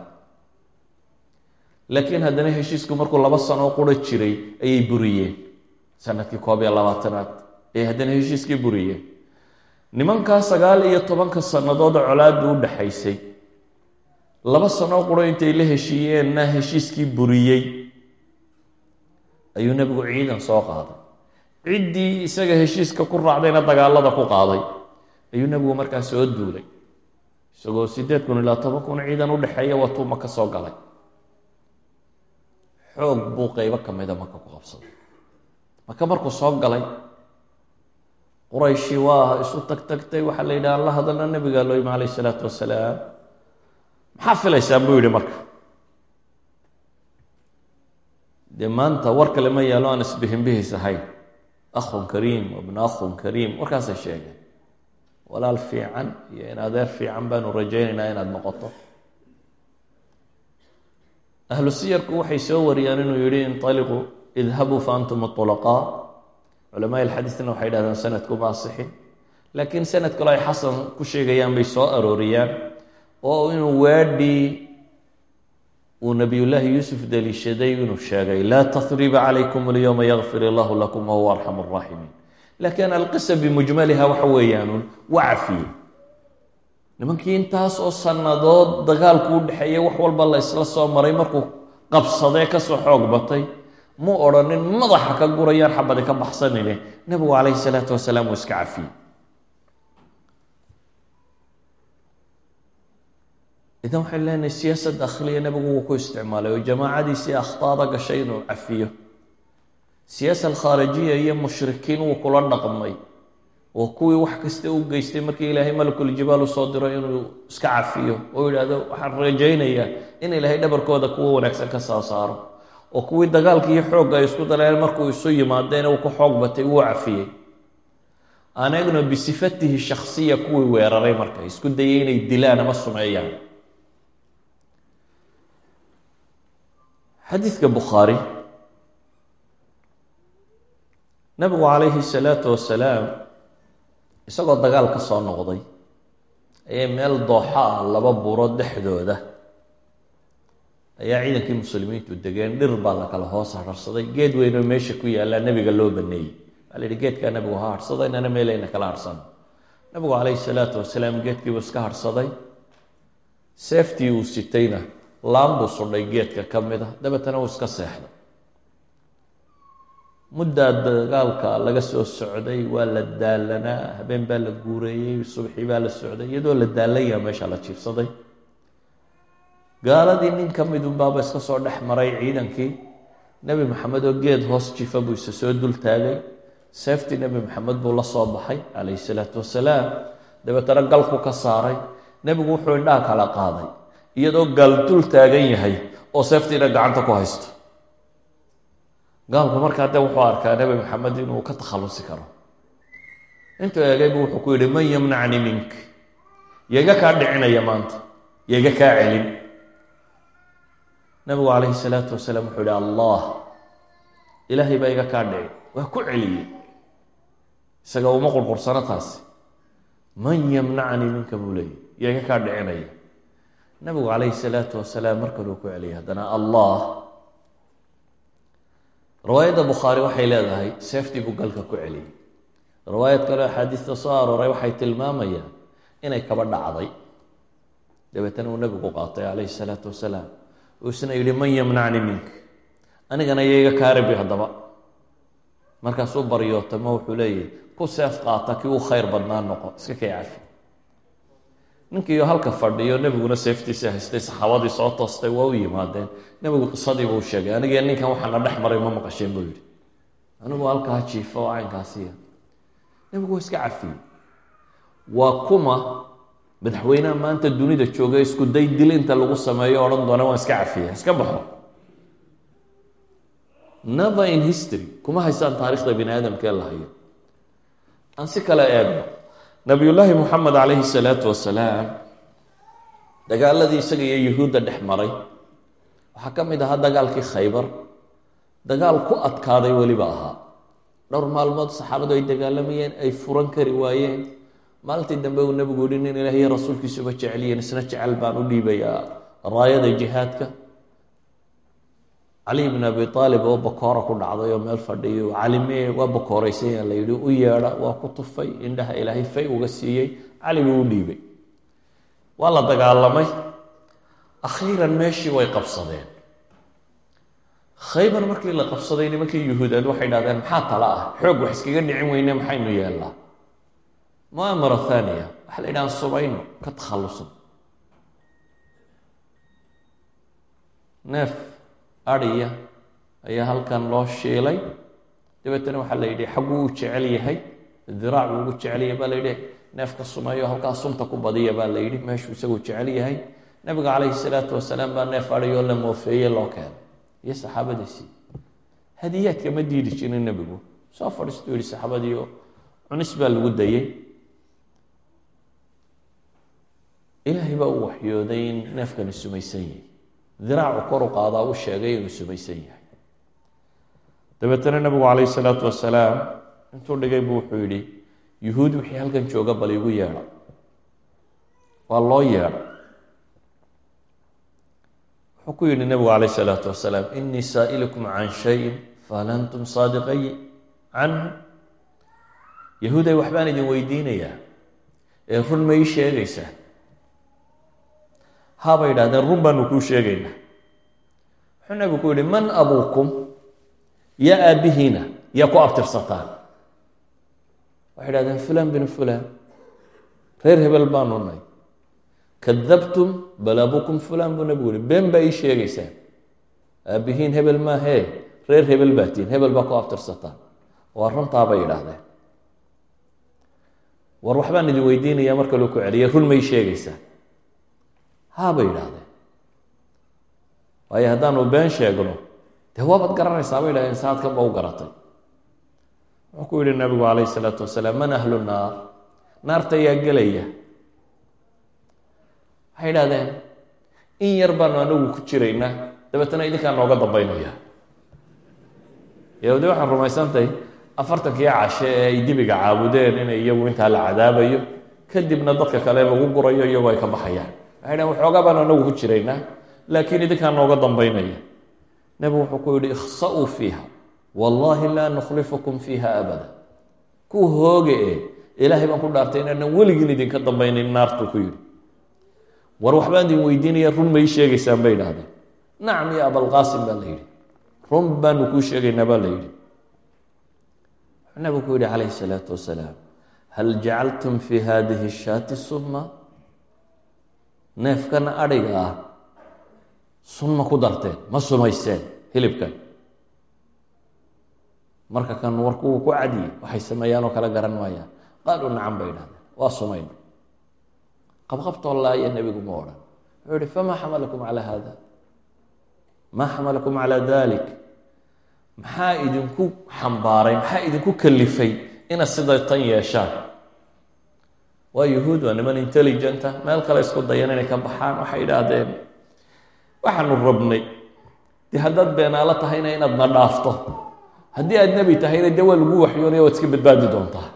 Laakiin haddana heshiisku markuu laba sanoo quro jiray ayay buriyeen. Sanadkii koob iyo labaatanaad ayay haddana heshiiskii buriyeen. Nimankaa sagaal iyo tobanka sannadood colaaddu u dhexaysay laba sanoo quro intay la heshiiyeenna heshiiskii buriyey ayuu nebigu ciidan soo qaaday ciddii isaga heshiiska ku raacdayna dagaalada ku qaaday. Ayuu nebigu markaa soo duulay. Isagoo siddeed kun ilaa toban kun ciidan udhexeeya watuu maka soo galay. Xoog buu qeybo ka mida maka ku qabsaday maka markuu soo galay qurayshi waa isu tag tagtay waxaa la yidhaha alla hadalna nebigaa loo yimi calayh isalaatu wasalaam maxaa filaysaan buu yidhi marka? Dee maanta war kale ma yaalo aan isbihinbihiis ahayn akhun kariim wabna akhun kariim warkaasay sheegeen walaal fiican iyo in adeer fiican baanu rajaynaynaa inaad noqoto ahlu siyarku waxay soo wariyaan inuu yihi inطaliquu idhabuu fa antum طulaqaa culamaa ilxadiisna waxay dhahdeen sanadku ma asixin laakiin sanad kale ay xasan ku sheegayaan bay soo arooriyaan oo inuu waadhii uu nabiyullaahi yuusuf daliishaday inuu sheegay laa tahriba calaykum alyowma yakfir illahu lakum wahuwa arxam الraaximiin laakiin alqisa bimujmaliha waxa weeyaan waa cafiye. Nimankii intaas oo sannadood dagaalku u dhexeeyay wax walba la isla soo maray markuu qabsadee ka soo xoog batay mu odhanin madaxa ka gurayaan xabadi ka baxsanine. Nebigu calayhi salaatu wasalaam uu iska cafiyey idan waxaynu leenahay siyaasad dakhliya nebigu wuu ku isticmaalay oo jamaacadiisii akhtaada gashay inuu cafiyo. Siyaasa alkhaarijiya iyo mushrikiin wuu kula dhaqmay oo kuwii wax kasta u geystay markii ilaahay malakuljibaal u soo diro inuu iska cafiyo oo yidhaahdo waxaan rajaynayaa in ilaahay dhabarkooda kuwa wanaagsan ka soo saaro. Oo kuwii dagaalka iyo xoogga ay isku daleen markuu isu yimaadeen uu ku xoog batay wuu cafiyey. Anaguna bisifatihi shaksiya kuwii weeraray marka isku dayay inay dilaan ama sumeeyaan xadiidka bukhaari nabigu calayhi salaatu wasalaam isagoo dagaal ka soo noqday ayay meel dooxa ah laba buurood dhexdooda. Ayaa ciidankii muslimiintu degeen dhir baa la kala hoos harharsaday geed weynoo meesha ku yaallaa nebiga loo baneeyey. Waa la yihi geedkaa nebigu ha harhsada inana meelayna kala harhsano nabigu calayhi salaatu wasalaam geedkiibuu iska harhsaday seeftii uu sitayna laan buu sudhay geedka ka mid a dabeetana uu iska seexday muddaa dagaalka laga soo socday waa la daalanaa habeen baa la guureeyey subxii baa la socday iyadoo la daalanya meesha la jiifsaday. Gaaladii nin ka mid unbaaba iska soo dhex maray ciidankii nebi maxamed oo geed hoos jifa buu isa soo dul taagay. Seeftii nebi maxamed buu la soo baxay calayhi salaatu wasalaam. Dabeetana galku ka saaray. Nebigu wuxuu indhaha kala qaaday iyadoo gaal dul taagan yahay oo seeftiina gacanta ku haysto. Gaalku markaa de wuxuu arkaa nebi maxamed inuu ka takhalusi karo. Intuu eegay buu wuxuu ku yidhi man yamnacni mink. Yega kaa dhicinaya maanta yega kaa celin. Nabigu calayhi salaatu wasalaam wuxuu yihi allah ilaahay baa iga kaa dhici waa ku celiyey. Isaga uma qurqursano taasi. Man yamnacnii minka buu leeyay yega kaa dhicinaya nabigu calayhi salaatu wasalaam mar kaluu ku celiyay haddana allah. Riwaayadda bukhaari waxay leedahay seeftii buu galka ku celiyey riwaayad kale axaadiista soo arooray waxay tilmaamayaan inay kaba dhacday. Dabeetana uu nabigu qaatay calayhi salaatu wasalaam. Uu isna yidhi man yamnacni minka. Anigana yayga kaaribi haddaba. Markaasuu baryootamo wuxuu leeyahy ku seef qaata kii uu khayr badnaa noqo iska kay cafi ninkiiyo halka fadhiyo nebiguna seeftiisa haystay saxaabadii soo toostay waa u yimaadeen. Nebigu qisadiiba u sheegay anigee ninkan waxaana dhex maray ma maqasheen buu yidhi. Anigu halkaa jiifa oo caynkaasiya nebigu waa iska cafiyey. Waa kuma madaxweynaha maanta dunida jooga isku day dil inta lagu sameeyo odhan doona waan iska cafiya iska baxo. Never in history kuma haysaan taarikhda bini aadamkee la hayo. Aan si kale eegno nabiyullaahi moxamed calayhi salaatu wasalaam dagaaladii isaga iyo yuhuudda dhex maray. Waxaa ka mid ahaa dagaalkii khaybar. Dagaal ku adkaaday weliba ahaa dhowr maalmood saxaabadu ay dagaalamayeen ay furan kari waayeen. Maalintii dambe uu nebigu yihi nin ilaah iyo rasuulkiisuba jecelyihiin isna jecel baan u dhiibayaa raayada jihaadka cali bn abi aalib oo bakoora ku dhacday oo meel fadhiyo. Calime waa bakooraysanyaa la yidhi u yeedha waa ku tufay indhaha ilaahay fay uga siiyey. Cali buu u dhiibay. Waa la dagaalamay. Akhiiran meeshii way qabsadeen. Khaybar markii la qabsaday nimankii yuhuudeed waxay dhahdeen maxaa tala ah? Xoog wax iskaga dhicin weyne maxaynu yeelnaa muamara thaniya waxa la yidhaha subayno ka takhallusan. Neef adhiya ayaa halkan loo shiilay dabeetana waxaa la yidhi xagguu jecel yahay diraac buu ugu jecel yahay baa la yidhi neefka sumeeyo halkaa sunta ku badiya baa la yidhi meeshuu isaguu jecel yahay. Nabiga calayhi salaatu wasalaam baa neef adhiyoo la moofeeye loo keenay. Iyo saxaabadiisii hadiyaadka ma diidi jirin nebigu. Soo fadhiistuu yihi saxaabadiio cunis baa lagu dayey ilaahay baa u waxyooday in neefkani sumaysan yahay diraacu kor u qaadaa u sheegay inuu sumaysan yahay. Dabeetana nabigu calayhi salaatu wasalaam intuu dhigay buu wuxuu yidhi yuhuud wixii halkan jooga bal igu yeedha. Waa loo yeedha. Wuxuu ku yidhi nabigu calayh salaatu wasalaam inii saa'ilukum can shayin fahal antum saadiqay canhu. Yahuuday waxbaan idin weydiinayaa. Ee run ma ii sheegaysaa haabay yidhahdeen run baanu kuu sheegaynaa. Wuxuu nabigu ku yihi man abuukum yaa aabbihiina yaa ku abtirsataan waxay idhahdeen fulan bin fulan reer hebel baanu nay kadabtum bal abuukum fulan buu nabigu yihi been baa ii sheegaysaan. Aabbihiin hebel maahee reer hebel baa tiin hebel baa ku abtirsataan waa runtaa bay yidhaahdeen. War waxbaan idin weydiinayaa marka loo ku celiyay run ma ii haabay yidhaahdeen waayo haddaanu been sheegno dee waabaad garanaysaa bay yidhahdeen saadkan ba u garatay? Wuxuu ku yihi nabigu calayh isalaatu wasalaam man ahlu naar? Naarta yaa gelaya? Waxay yidhahdeen in yar baanu anagu ku jiraynaa dabeetana idinkaa nooga dambaynaya yahudi waxaan rumaysantahay afartankii cashe ee ay dibiga caabudeen inay iyagu intaa la cadaabayo kadibna dadka kale lagu gurayo iyagoo ay ka baxayaan waxay dhaheen waxoogaa baanu anagu ku jiraynaa laakiin idinkaa nooga dambaynaya. Nebigu wuxuu ku yihi ikhsa-uu fiiha wallaahi laa nukhlifukum fiiha abada. Ku hooge e ilaahay baan ku dhaartay inaanan weligiin idinka dambaynin naartuu ku yidhi. War waxbaan idin weydiinaya run may sheegaysaan bay idhahdeen nacam ya abalqaasim baa la yidhi. Run baanu kuu sheegaynaa baa la yidhi. Nabigu ku yidhi calayhi salaatu wasalaam hal jacaltum fi hadihi shaati suma neefkan adhiga ah sun ma ku darteen ma sumayseen hilibkan marka kan warkuwu ku cadiye waxay sameeyaan oo kale garan maayaan qaaluu nacam bay idhahdeen waa sumayn qabqabtoo laaya nebigu ma odhan wuxuu yihi famaa xamalakum calaa hada maa xamalakum calaa dalik maxaa idinku xambaaray maxaa idinku kalifay inaad sida tan yeeshaan waa yuhuud waa niman intelligenta meel kale isku dayan inay ka baxaan waxay idhaahdeen. Waxaanu rabnay dee haddaad beenaalo tahayna inaad na dhaafto. Haddii aad nebi tahayna dee waa lagu waxyoonaya waad iska badbaadi doontaa.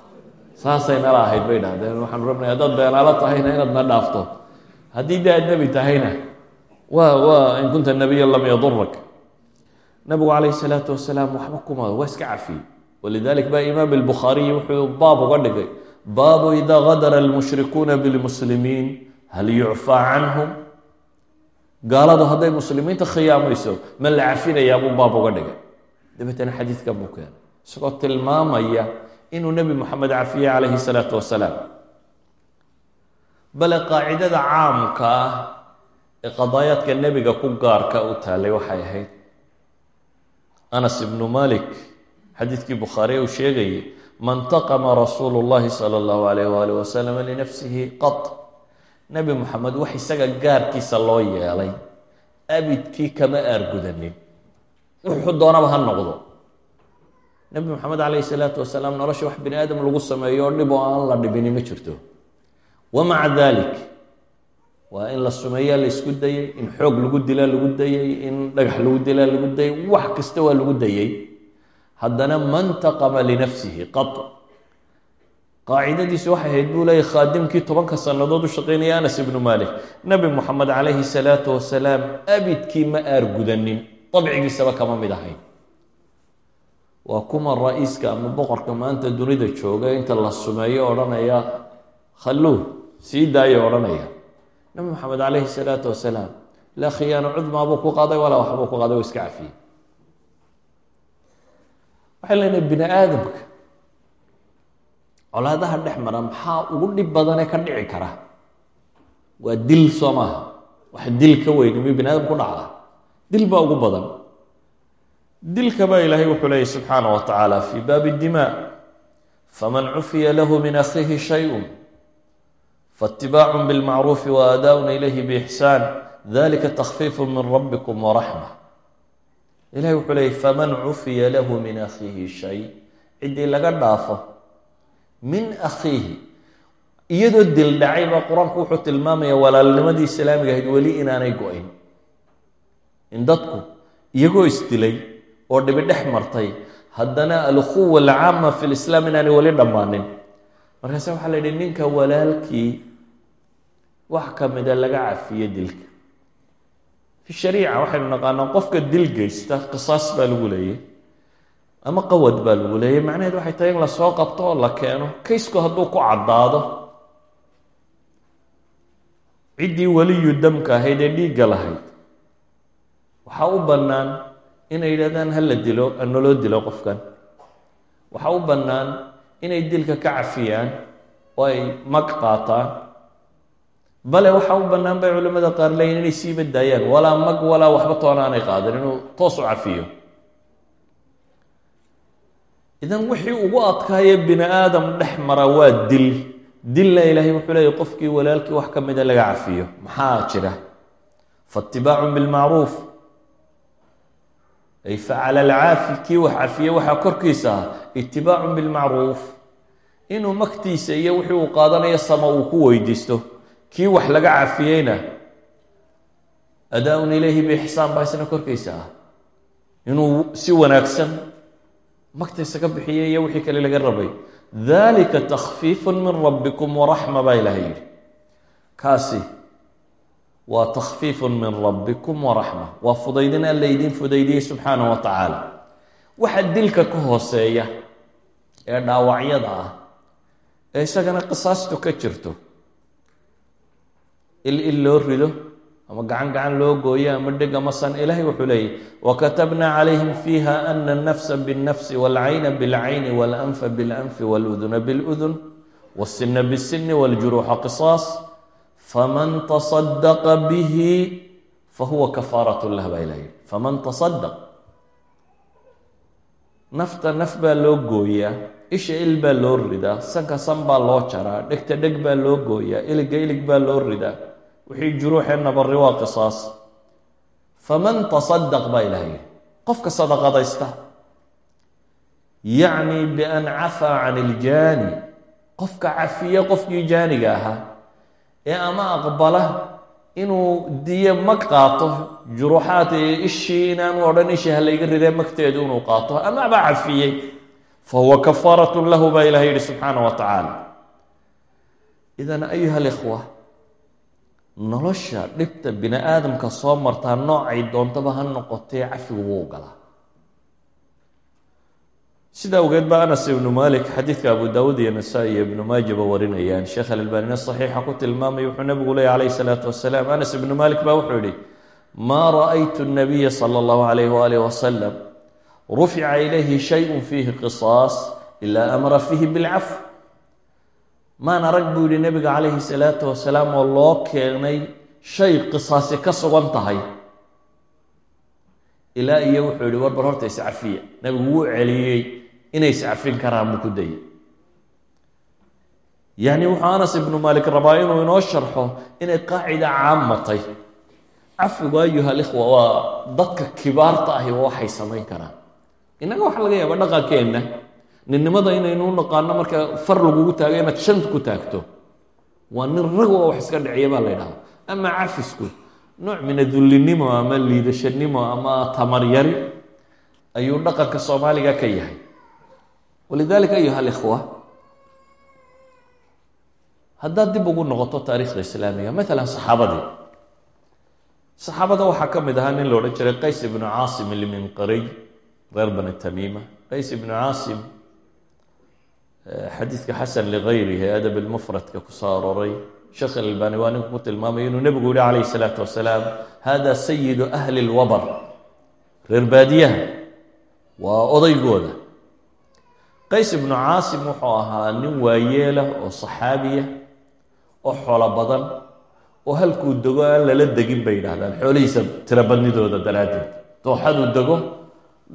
Saasay nala ahayd bay idhahdeen waxaanu rabnay haddaad beenaalo tahayna inaad na dhaafto. Haddii dee aad nebi tahayna waa waa in kunta nabiyan lam yadurak nabigu calayhi salaatu wasalaam waxba kuma waa iska cafiyey walidalik baa imaam albukhaariyi wuxuu baab uga dhigay baabu ida gadara almushrikuuna bilmuslimiin hal yucfaa canhum gaaladu hadday muslimiinta khiyaamayso ma la cafinayaa buu baab uga dhigay. Dabeetana xadiidkan buu keenay. Isagoo tilmaamaya inuu nebi moxamed cafiyey calayhi salaatu wasalaam. Bale qaacidada caamka ah ee qadaayaadka nebiga ku gaarka u taalay waxay ahayd anas ibnu malik. Xadiidkii bukhaariye uu sheegayay man taqama rasuulu llahi sala allahu alayh waalih wasalam linafsihi qad nebi moxamed wax isaga gaarkiisa loo yeelay. Abidkii kama aargudanin. Wuxuu doonaba ha noqdo. Nebi moxamed calayhi salaatu wasalaam nolosha wax bini aadam lagu sameeyo dhib oo aan la dhibini ma jirto. Wamaca dalik waa in la sumeeyaa la isku dayey in xoog lagu dilaa lagu dayey in dhagax lagu dilaa lagu dayey wax kasta waa lagu dayey haddana man taqama linafsihi qad qaacidadiisi waxay ahayd buu leeyay khaadimkii tobanka sannadood u shaqaynaya anas ibnu malik nebi moxamed calayhi salaatu wasalaam abidkii ma aargudanin dabcigiisaba kama mid ahayn. Waa kuma ra'iiska ama boqorka maanta dunida jooga inta la sumeeyo odhanaya khalluuh sii daayo odhanaya. Nabi moxamed calayhi salaatu wasalaam laa khiyaano cudmaa buu ku qaaday walaa waxbuu ku qaaday o iska cafiyey waxay leenahay bini aadamka colaadaha dhex mara maxaa ugu dhib badanee ka dhici kara? Waa dil soo maaha. Wax dil ka weyn mi bini aadam ku dhacda dil baa ugu badan. Dilka baa ilaahay wuxuu leeyay subxaana wa tacaala fi baabi dimaa faman cufiya lahu min akhiihi shayun faاtibaacu bilmacruufi waadaaءun ilayhi bixsaan dalika takfiifu min rabbikum waraxma ilahay wuxuu leeyay faman cufiya lahu min akhiihi shay. Ciddii laga dhaafo min akhiihi iyadoo dil dhacay baa qur'aanku wuxuu tilmaamaya walaalnimadii islaamiga ahayd weli inaanay go-in. In dadku iyagoo isdilay oo dhibi dhex martay haddana alkhuwa alcaama fi lislaam inaanay weli dhammaanin. Markaase waxaa la yidhi ninka walaalkii wax ka mida laga cafiyo dilka fi shariica waxaynu naqaanaa qofka dil geysta qisaas baa lagu leeyay ama qawad baa lagu leeyay macnaheed waxay tahay in la soo qabto oo la keeno kaysku hadduu ku caddaado ciddii weliyu damka ahayd ee dhiigga lahayd waxaa u bannaan inay yidhahdaan ha la dilo naloo dilo qofkan waxaa u bannaan inay dilka ka cafiyaan oo ay mag qaataan bale waxaa u bannaan bay culimmada qaar leeyiin inay siiba daayaan walaa mag walaa waxba toona aanay qaadan inuu toos u cafiyo. Idan wixii ugu adkaaya bini aadam dhex mara waa dil. Dilla ilaahay wuxuu leeyahy qofkii walaalkii wax ka mida laga cafiyo. Maxaa jira? Faatibaacun bilmacruuf ay facala alcaafi kii wax cafiye waxaa korkiisa ah. Itibaacun bilmacruuf inuu magtiisa iyo wixii uu qaadanayo sama uu ku weydiisto kii wax laga cafiyeyna adaa-un ilayhi biixsaan baa isna korkiisa ah inuu si wanaagsan magtaysa ka bixiyey iyo wixii kale laga rabay. Dalika takfiifu min rabbikum waraxma baa ilahay yidhi. Kaasi waa takfiifu min rabbikum waraxma waa fudaydin alla idiin fudaydiyey subxaanah wa tacaala. Waxa dilka ka hooseeya ee dhaawacyada ah ee isagana qisaastu ka jirto il il loo rido ama gacan gacan loo gooyo ama dheg ama san ilaahay wuxuu leeyahy wakatabna calayhim fiiha ana alnafsa biاlnafsi walcayna bilcayni walanfa bilanfi waluduna biludun wasinna bisinni waljuruuxa qisaas faman taصadaqa bihi fahuwa kafaarat lah baa ilahay faman tasadaq nafta naf baa loo gooyaa isha il baa loo ridaa sanka san baa loo jaraa dhegta dheg baa loo gooyaa iliga ilig baa loo ridaa wixii juruuxee nabari waa qisaas. Faman tasadaq baa ilaha yihi qofka sadaqadaysta yacni bian cafaa can iljaani qofka cafiye qofkii jaaniga ahaa ee ama aqbala inuu diye mag qaato juruuxaad ishii inaanu odhan ishii halayga ridee magteedu inuu qaato amaba cafiyey fa huwa kafaaratun lahu baa ilahay yihi subxaana wa tacaala. Ayuha alikhwa nolosha dhibta bini aadamka soo martaa noocay doontaba ha noqotee cafigu wuu galaa. Sida awgeed ba anas ibnu malik xadiidka abu daawuud iyo nasaa-i iyo ibnu maajaba warinayaan. Sheekh alalbaanina saxiixa ku tilmaamay wuxuu nabigu leeyay calayh salaatu wasalaam anas ibnu malik baa wuxuu yihi maa ra'aytu nabiya sala allahu alayh waalih wasalam rufica ilayhi shayun fiihi qisaas ilaa amara fiihi bilcaf maan arag buu yihi nebiga calayhi salaatu wasalaam oo loo keenay shay qisaasi ka sugan tahay. Ilaa iyo wuxuu yihi warbar horta iscafiya nebigu wuu celiyey inay iscafin karaan buu ku dayay. Yacni wuxuu anas ibnu malik rabaa inuu inoo sharxo inay qaacida caamatay cafigu ayuha alikhwa waa dadka kibaarta ahi waxay samayn karaan. Innaga waxaa laga yaaba dhaqankeenna ninnimada inaynu u naqaano marka far lagugu taago inaad shanta ku taagto. Waa nin rag oo wax iska dhiciya baa la ydhahda ama cafisku nooc min adullinimo ama liidashanimo ama tamaryari ayuu dhaqanka soomaaliga ka yahay. Walidalika ayuha alikhwa haddaad dib ugu noqoto taariikhda islaamiga maalan saxaabadii. Saxaabada waxaa ka mid ahaa nin la odhan jiray qays ibnu caasim ilminqariy reer bani tamiima. Qays ibnu caasim xadiidka xasan ligayrihi adab ilmufradka ku soo arooray sheekh alalbani waa ninku ku tilmaamay inuu nebigu yihi calayhi salaatu wasalaam hada sayidu ahli lwabar reer baadiyaha waa odaygooda. Qays ibnu caasim wuxuu ahaa nin waayeelah oo saxaabiya oo xoolo badan oo halkuu dego aan lala degin bay yidhahdaan xoolihiisa tirobadnidooda daraaddeed. Dooxaduu dego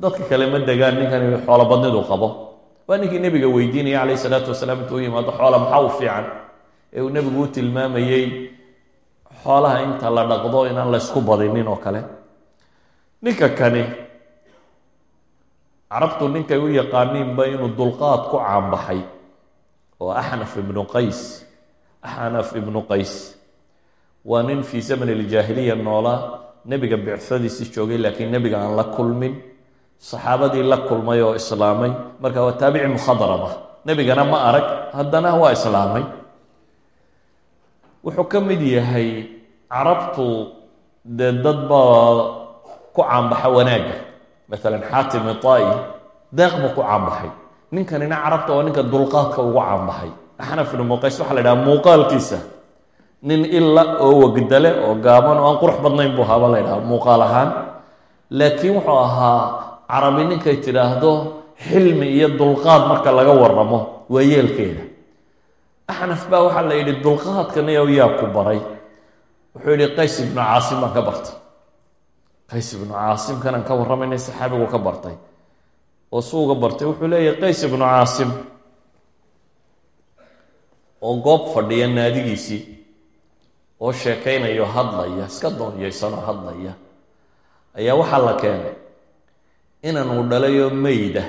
dadka kale ma degaan ninkani xoolo badnidu qabo waa ninkii nebiga weydiinaya calayhi salaatu wasalaam intuu u yimaado xoola maxaa u fiican? Ee uu nebigu u tilmaamayey xoolaha inta la dhaqdo inaan la ysku badinin oo kale. Ninka kani carabtu ninkay u yaqaaniinba inuu dulqaad ku caanbaxay oo axnaf ibnu qays axnaf ibnu qays. Waa nin fii zaman aljaahiliya noolaa nebiga bicadiisi joogay laakiin nebiga aan la kulmin saxaabadii la kulmay oo islaamay. Marka waa taabici mukhadarama nebigana ma arag haddana waa islaamay. Wuxuu ka mid yahay carabtu dee dad baa ku caanbaxa wanaagga. Maalan xaatim itai deeq buu ku caanbaxay. Ninkanina carabta waa ninka dulqaadka ugu caanbaxay. Axnaf ibnu muqays waxaa la idhaha muuqaalkiisa. Nin ila oo wagdale oo gaaban oo aan qurux badnayn buu ahaaba la ydhaha muuqaal ahaan. Laakiin wuxuu ahaa carabi ninkay tidhaahdo xilmi iyo dulqaad marka laga waramo waa yeelkeeda axnaf baa waxaa la yidhi dulqaadkaniyow yaa ku baray. Wuxuu yidhi qays ibnu caasim baan ka bartay. Qays ibnu caasim kanaan ka warramayna saxaabigu ka bartay. Oo suuga bartay. Wuxuu leeyahay qays ibnu caasim. Oo goob fadhiya naadigiisii oo sheekaynayo hadlaya iska doonyaysanoo hadlaya. Ayaa waxaa la keenay inanuu dhalayoo meyda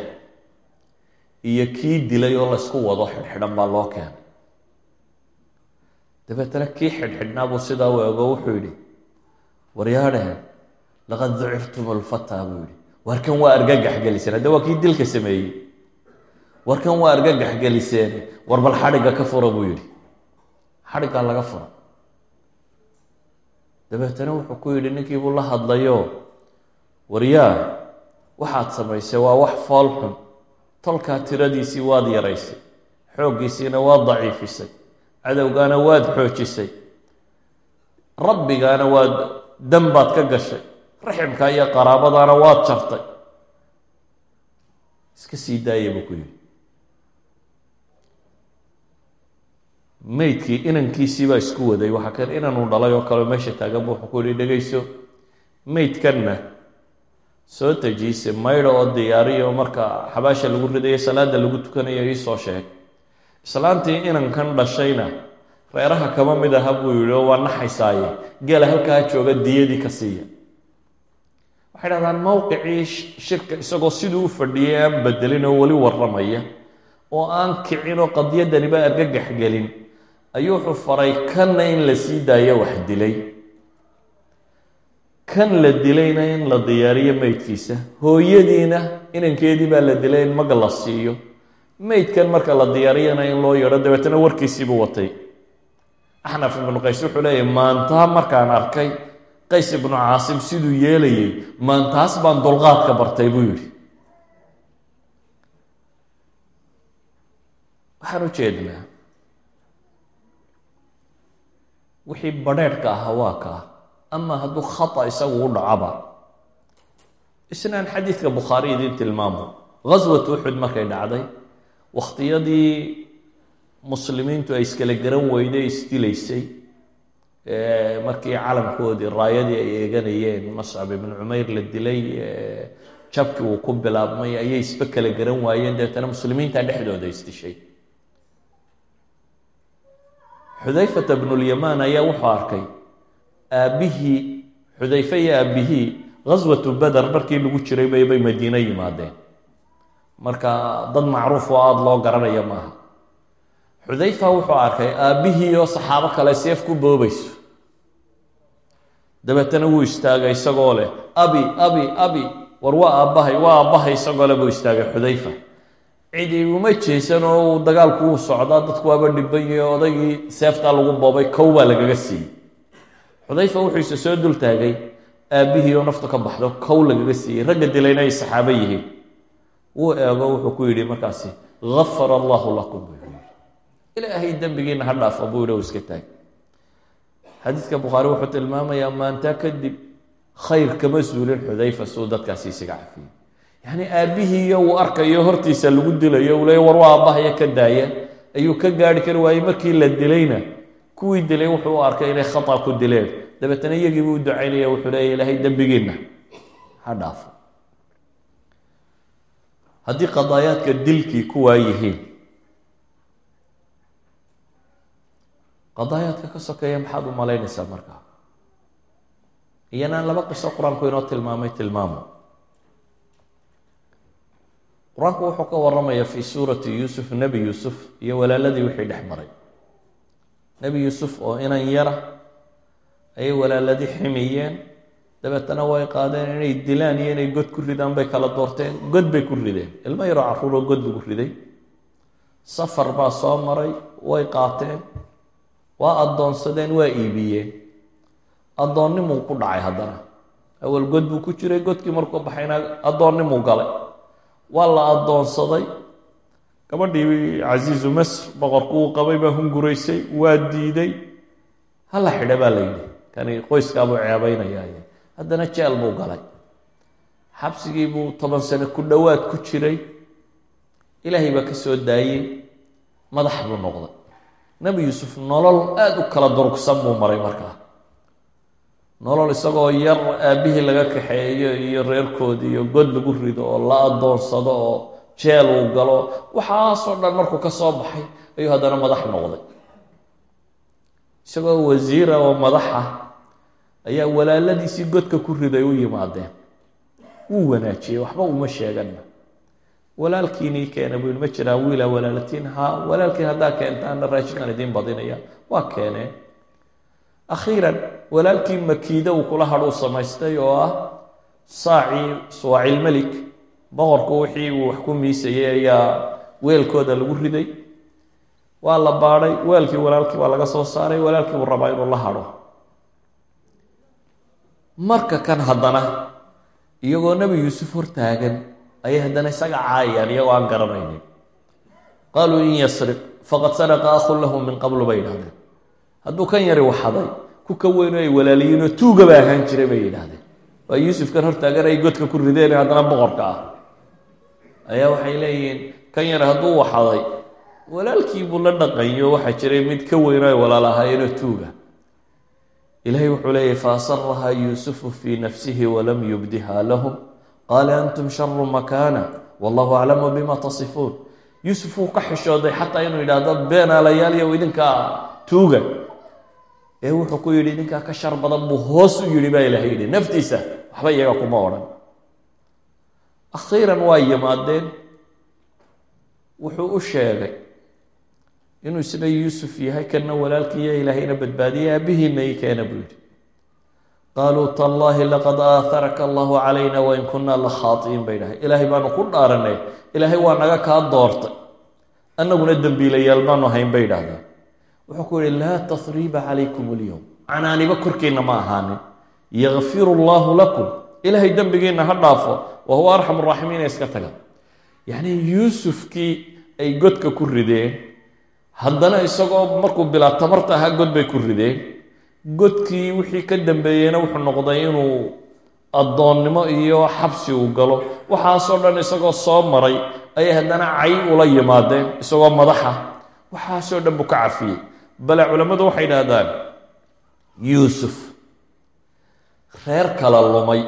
iyo kii dilay oo laysku wado xidhxidhan baa loo keenay. Dabeetana kii xidhxidhnaa buu sidaa u ego wuxuu yidhi waryaadheen laqad ducirtum alfataa buu yidhi. Warkan waa argagax geliseen hadde waa kii dilka sameeyey. Warkan waa argagax geliseen war bal xadhigga ka fura buu yidhi. Xadhiggaa laga fura dabeetana wuxuu ku yidhi ninkiibuu la hadlayo waryaa waxaad samaysay waa wax fool xun. Tolkaa tiradiisii waad yaraysay xooggiisiina waad daciifisay cadowgaana waad xoojisay rabbigaana waad danbaad ka gashay raximka iyo qaraabadaana waad jartay iska sii daaya buu ku yidhi. Meydkii inankiisii baa isku waday waxaa kan inanuu dhalay oo kaleo meesha taagan bu wuxuu ku yihi dhegayso meydkanna soo tajiise maydha oo diyaariyo marka xabaasha lagu ridayo salaada lagu tukanayo iisoo sheeg. Islaantii inankan dhashayna reeraha kama mid aha buu yihi oo waa naxaysaaye. Geela halkaa jooga diyadii ka siiya. Waxay dhahdaan mowqicii shirka isagoo siduu u fadhiyay aan bedelin oo weli warramaya oo aan kicin oo qadiyadaniba argagax gelin ayuu wuxuu faray kanna in la sii daayo wax dilay kan la dilayna in la diyaariyo meydkiisa hooyadiina inankeedii baa la dilay in mag la siiyo. Meydkan marka la diyaariyana in loo yeedho dabeetana warkiisiibuu watay. Axnaf ibnu qays wuxuu leeyahy maantaa markaan arkay qays ibnu caasim siduu yeelayay maantaas baan dulqaadka bartay buu yidhi. Waxaan u jeednaa wixii badrheerhka ahaa waa kaa ama hadduu khata isagu u dhacaba isnaan xadiidka bukhaari idiin tilmaamo ghaswat uxud markay dhacday wakhtiyadii muslimiintu ay iskala garan weyday isdilaysay markii calamkoodii raayadii ay eeganayeen mascab ibnu cumayr la dilay jabkii uu ku bilaabmay ayay isba kala garan waayeen dabeetana muslimiinta dhexdooda isdishay xudayfata bnulyamaan ayaa wuxuu arkay aabbihii xudayfe iyo aabbihii ghaswatu beder markii lagu jiray bay bay madiino yimaadeen. Marka dad macruuf oo aada loo garanayo maaha. Xudayfa wuxuu arkay aabbihii oo saxaabo kale seef ku boobayso. Dabeetana wuu istaagay isagoo leh abi abi abi war waa aabbahay waa aabbahay isagoo leh buu istaagay xudayfa. Cidi uma jeesan oo dagaalku uu socdaa dadku waaba dhibanyahe odaygii seeftaa lagu boobay kow baa lagaga siiyey xudayfa wuxuu isa soo dul taagay aabbihii oo naftu ka baxdo kow lagaga siiyey. Ragga dilayna ay saxaabo yihiin. Wuu eego wuxuu ku yidhi markaasi gafar allahu lakum buu yidhi. Ilaahay dembigiina ha dhaafa buu yidhi u iska taag xadiidka bukhaari wuxuu tilmaamayaa maantaa kadib khayr kama suulin xudayfa suu dadkaasi isaga cafiyey yacni aabbihiiyo uu arkayo hortiisa lagu dilayo uu leey war waa aabahaya ka daaya ayuu ka gaari kari waayey markii la dilayna kuwii dilay wuxuu u arkay inay khata ku dileen. Dabeetana iyagiibuu u ducaynaya wuxuu leeya ilaahay dembigiina ha dhaafo. Haddii qadaayaadka dilkii kuwaa yihiin qadaayaadka ka sokeeya maxaad u malaynaysaa markaa iyanaan laba qiso qur'aanku inoo tilmaamay tilmaamo. Qur'aanku wuxuu ka waramayaa fii suurati yuusuf nebi yuusuf iyo walaaladii wixii dhex maray nebi yuusuf oo inan yara ayay walaaladii ximiyeen. Dabeetana way qaadeen inay dilaan iyo inay god ku ridaan bay kala doorteen. God bay ku rideen. Ilmo yaroo carruuroo god lagu riday. Safar baa soo maray way qaateen. Waa addoonsadeen waa iibiyeen. Addoonnimuu ku dhacay haddana. Awal god buu ku jiray godkii markuu baxayna addoonnimuu galay. Waa la addoonsaday gabadhii casiizu masr boqorku uu qabay baa hunguraysay waa diiday. Hala xidha baa la yidhi. Kani qoyskaabuu ceebaynayaay haddana jeel buu galay. Xabsigii buu toban sano ku dhowaad ku jiray. Ilaahay baa ka soo daayey madax buu noqday. Nebi yuusuf nolol aada u kala durugsan buu maray markaa nolol isagoo yar aabbihii laga kaxeeyo iyo reerkoodii iyo god lagu rido oo la addoonsado oo jeel uu galo waxaasoo dhan markuu ka soo baxay ayuu haddana madax noqday. Isagoo wasiira oo madax ah ayaa walaaladiisii godka ku riday u yimaadeen. Wuu wanaajiyey waxba uma sheeganna. Walaalkiinii keena buu ma jiraa wiila walaalatiin haa walaalkiin haddaa keentaana raashinkaan idiin badinaya. Waa keeneen akhiiran walaalkii makiida uu kula hadhuu samaystay oo ah saacii suwaacilmelik boqorku wixii uu wax ku miisayay ayaa weelkooda lagu riday. Waa la baadhay weelkii walaalkii waa laga soo saaray walaalkii buu rabaa inuu la hadho. Marka kan haddana iyagoo nebi yuusuf hortaagan ayay haddana isaga caayayaan iyagoo aan garanaynin. Qaaluu in yasriq faqad saraqa akhun lahu min qablu bay yidhahdeen hadduu kan yari waxaday ku ka weyno ay walaaliyiinoo tuuga ba ahaan jiray bay yidhahdeen waa yuusufkan hortaagan ay godka ku rideen haddana boqorka ah ayaa waxay leeyihiin kan yar hadduu waxaday walaalkiibuu la dhaqanyo waxaa jiray mid ka weyno ay walaal ahaayeenoo tuuga. Ilaahay wuxuu leeyahy faasarahaa yuusufu fii nafsihi walam yubdiha lahum. Qaala antum sharu makaana wallahu aclamu bima tasifuun. Yuusuf wuu ka xishooday xataa inuu yidhaahdo beenaalayaaliyow idinkaa tuuga. Ee wuxuu ku yidhi idinkaa ka shar badan buu hoos u yidhi baa ilahay yidhi. Naftiisa waxba iyaga kuma odhan akhiiran waa yimaadeen. Wuxuu u sheegay inuu isna yuusuf yahay kana walaalkiiyo ilaahayna badbaadiyay aabihiina i keena buu yidhi. Qaaluu tallahi laqad aaharaka allahu calayna wain kunaa la khaatiin bay dhahay ilaahay baanu ku dhaaranay. Ilaahay waa naga kaa doortay. Annaguna dembiilayaal baanu hayn bay idhahdeen wuxuu ku yihi laa tasriiba calaykum alyowm canaaniba korkiina ma ahaanin. Yakfiru allahu lakum ilaahay dembigiina ha dhaafo wa huwa arxam raaximiina iska taga. Yacni yuusufkii ay godka ku rideen haddana isagoo markuu bilaa tamarta ahaa god bay ku rideen. Godkii wixii ka dambeeyeyna wuxuu noqday inuu addoonnimo iyo xabsi uu galo. Waxaasoo dhan isagoo soo maray ayay haddana cay ula yimaadeen isagoo madaxa. Waxaasoo dhan buu ka cafiyey. Bale culammadu waxay idhaahdaan yuusuf reer kala lumay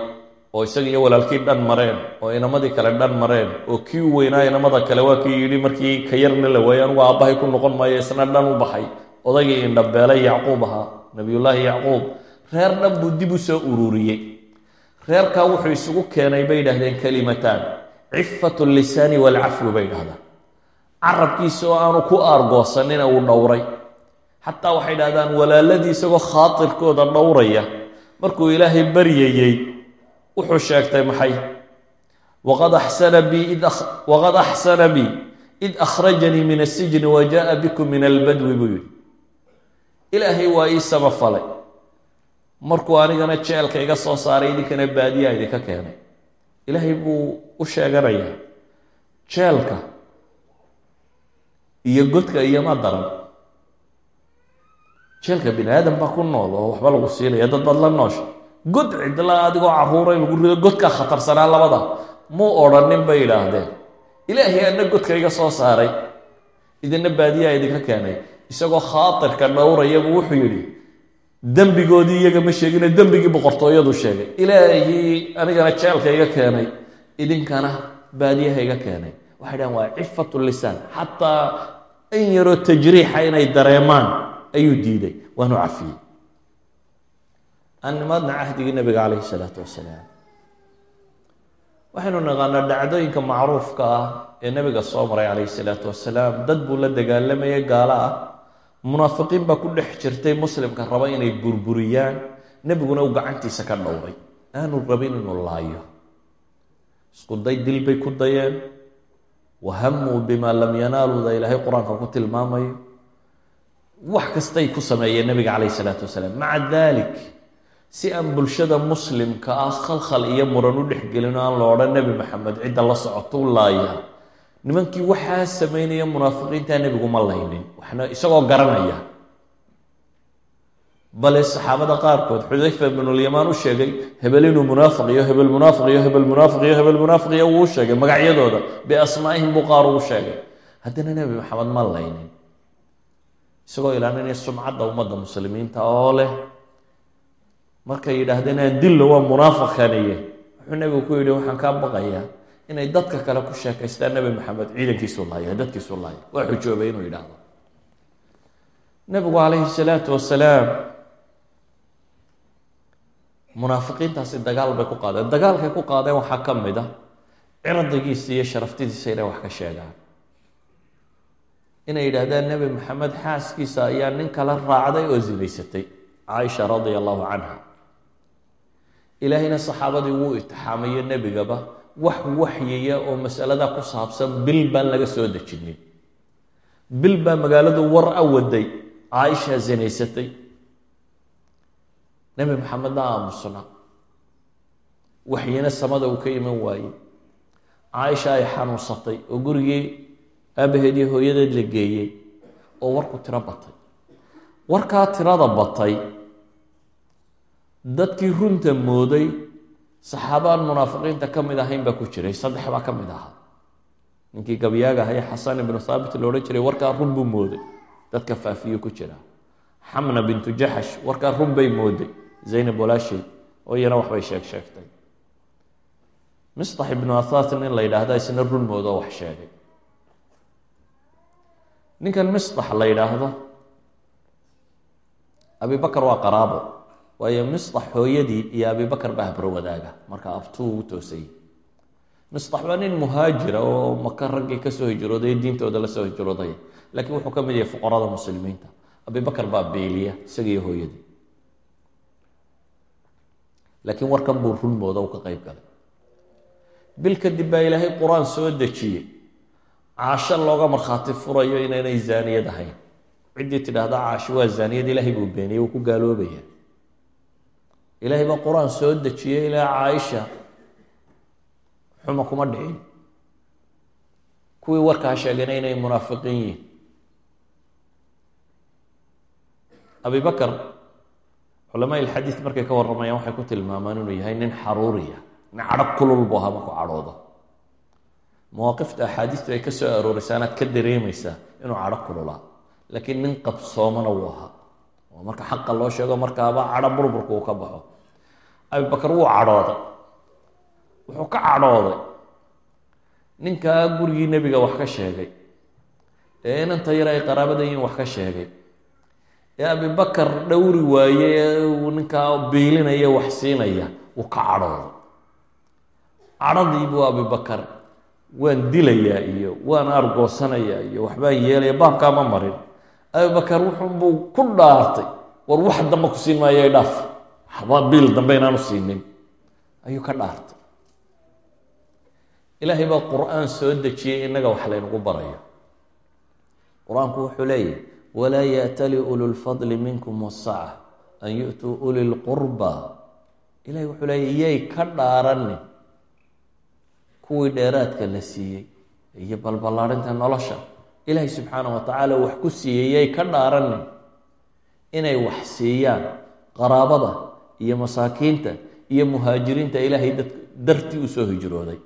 oo isaga iyo walaalkii dhan mareen oo inamadii kale dhan mareen oo kii weynaa inamada kale waa kii yidhi markii ka yarna la waayey anugu aabbahay ku noqon maayo isna dhan u baxay. Odaygii indhabeelay yacquub ahaa nabiyullaahi yacquub reer dhan buu dib u soo ururiyey. Reerkaa wuxuu isugu keenay bay yidhahdeen kalimataan cifatu lisaani waalcafwi bay dhahdaan carabkiisa oo aanu ku aargoosanina uu dhowray. Xataa waxay dhahdaan walaaladii isagoo khaatirkooda dhowraya markuu ilaahay baryayey wuxuu sheegtay maxay? Waqad axsana bi id akhrajanii min asijni wa jaءa bikum min albadwi buu yihi ilaahay waa ii samafalay markuu anigana jeelka iga soo saaray idinkana baadiyaa idinka keenay. Ilaahay buu u sheeganayaa jeelka iyo godka iyoma daran. Jeelka bini aadam baa ku nool oo waxba lagu siinaya dad baad la noosha god cidla adigoo caruuray lagu rido godkaa khatarsanaa labada. Muu odrhanin bay idhaahdeen ilaahay ana godka iga soo saaray. Idina baadiyaa idinka keenay. Isagoo khaatirka dhowrayabu wuxuu yidhi dembigoodii iyaga ma sheegine dembigii boqortooyadu sheegay. Ilaahii anigana jeelka iga keenay. Idinkana baadiyaha iga keenay. Waxay dhahan waa cifatu lisaan. Xataa in yaroo tajriixa inay dareemaan ayuu diiday. Waanu cafiyey animaadna cahdigii nabiga calayhi salaatu wasalaam waxaynu naqaanaa dhacdooyinka macruufka ah ee nabiga soo maray calayhi salaatu wasalaam dad buu la dagaalamayay gaalo ah. Munaafiqiin baa ku dhex jirtay muslimka raba inay burburiyaan. Nebiguna uu gacantiisa ka dhowray. Aanu rabin inuu laayo. Isku day dil bay ku dayeen. Wahamuu bimaa lam yanaaluda ilaahay qur'aanka ku tilmaamayo. Wax kastay ku sameeyeen nabiga calayhi salaatu wasalaam maca dalik si aan bulshada muslimka ah khalkhal iyo muran u dhexgelin aan la odhan nebi maxamed cidda la socoto u laaya nimankii waxaa sameynaya munaafiqiinta nebigu ma laynin waxna isagoo garanaya. Bale saxaabada qaarkood xudayfa ibnulyamaan u sheegay hebel inuu munaafiq iyo hebel munaafiq iyo hebel munaafiq iyo hebel munaafiq iyo wuu sheegay magacyadooda biasmaa'ihim buu qaar uu sheegay. Haddana nebi maxamed ma laynin. Isagoo ilaalinaya sumcadda ummadda muslimiinta oo leh markay yidhaahdeen aan dillo waa munaafiqaniye wuxuu nebigu ku yidhi waxaan kaa baqayaa inay dadka kale ku sheekaystaan nebi maxamed ciidankiisu laaya dadkiisu laaya waa xujoobay inuu yidhaahdo. Nebigu calayhi salaatu wasalaam munaafiqiintaasi dagaal bay ku qaadeen. Dagaalkay ku qaadeen waxaa ka mid a cirdigiisa iyo sharaftidiisa inay wax ka sheegaan. Inay yidhaahdaan nebi maxamed xaaskiisa ayaa nin kala raacday oo zinaysatay caaisha radia allahu canha ilaahayna saxaabadii wuu itixaamayo nebigaba wax waxyiya oo masalada ku saabsan bil baan laga soo dejinin bil baa magaaladu war a waday caaisha zinaysatay. Nebi maxamedna aamusna waxyina samada uu ka iman waayey caaisha ay xanuunsatay oo gurigii aabaheed iyo hooyadeed la geeyey oo warku tiro batay. Warkaa tirada batay dadkii runta mooday saxaabaan munaafiqiinta ka mid ahayn baa ku jiray saddex baa ka mid ahaa. Ninkii gabyaaga ahaye xasan ibnu thaabit lo odhan jiray warkaa run buu mooday. Dadka faafiyo ku jira. Xamna bintu jaxash warkaa run bay mooday. Zaynab walaasheed oo iyana waxbay sheeg sheegtay. Mistax ibnu athat nin la yidhaahda isna run moodoo wax sheegay. Ninkan mistax la yidhaahdo abibakar waa qaraabo waayo mistax hooyadii iyo abibakar baa habro wadaaga. Marka abtuu u toosay. Mistax waa nin muhaajira oo maka raggii ka soo hijrooday diintooda la soo hijrooday. Laakiin wuxuu ka mid yahay fuqarada muslimiinta. Abibakar baa beeliya isagiiyo hooyadii. Laakiin warkan buu runmooda u ka qeyb galay. Bil kadib baa ilaahay qur'aan soo dejiyey. Caasho looga markhaati furayo inaynay zaaniyad ahayn. Ciddii tidhaahda caashi waa zaaniyad ilaahay buu beeniyey wuu ku gaaloobaya ilaahay baa qur'aan soo dejiyey ilaa caaisha. Xuma kuma dhicin. Kuwii warkaa sheegana inay munaafiqiin yihiin. Abibakar culamaa ilxadiid markay ka warramayaan waxay ku tilmaamaan inuu yahay nin xaruuriya. Nin cadho kulul buu ahaa marku cadhoodo. Mawaaqifta axaadiistu ay ka soo arooraysa anaad ka dareemaysaa inuu cadho kululaa laakiin nin qabsoomana wuu ahaa. Oo marka xaqa loo sheego markaaba cadho burburka uu ka baxo abibakar wuu cadhooday. Wuxuu ka cadhooday. Ninkaa gurigii nebiga wax ka sheegay. Ee inanta yar ay qaraabada yihiin wax ka sheegay. Ee abibakar dhowri waaye ee uu ninkaa biilinaya wax siinaya wuu ka cadhooday. Cadhadii buu abibakar waan dilayaa iyo waan argoosanayaa iyo waxbaan yeelaya baabkaa ma marin. Abibakar wuxuunbuu ku dhaartay war wax dambe ku siin maayo dhaaf waxba biil dambe inaanu siinin. Ayuu ka dhaartay. Ilaahay baa qur'aan soo dejiyey innaga wax laynagu barayo. Qur'aanku wuxuu leeyahy walaa yaatali ulu lfadli minkum wasaca an yu'tuu uli lqurba ilahay wuxuu leeyahy yay ka dhaaranin kuwii dheeraadka la siiyey iyo balballaarinta nolosha. Ilaahay subxaanah wa tacaala wax ku siiyey yay ka dhaaranin inay wax siiyaan qaraabada iyo masaakiinta iyo muhaajiriinta ilaahay dad dartii u soo hijrooday.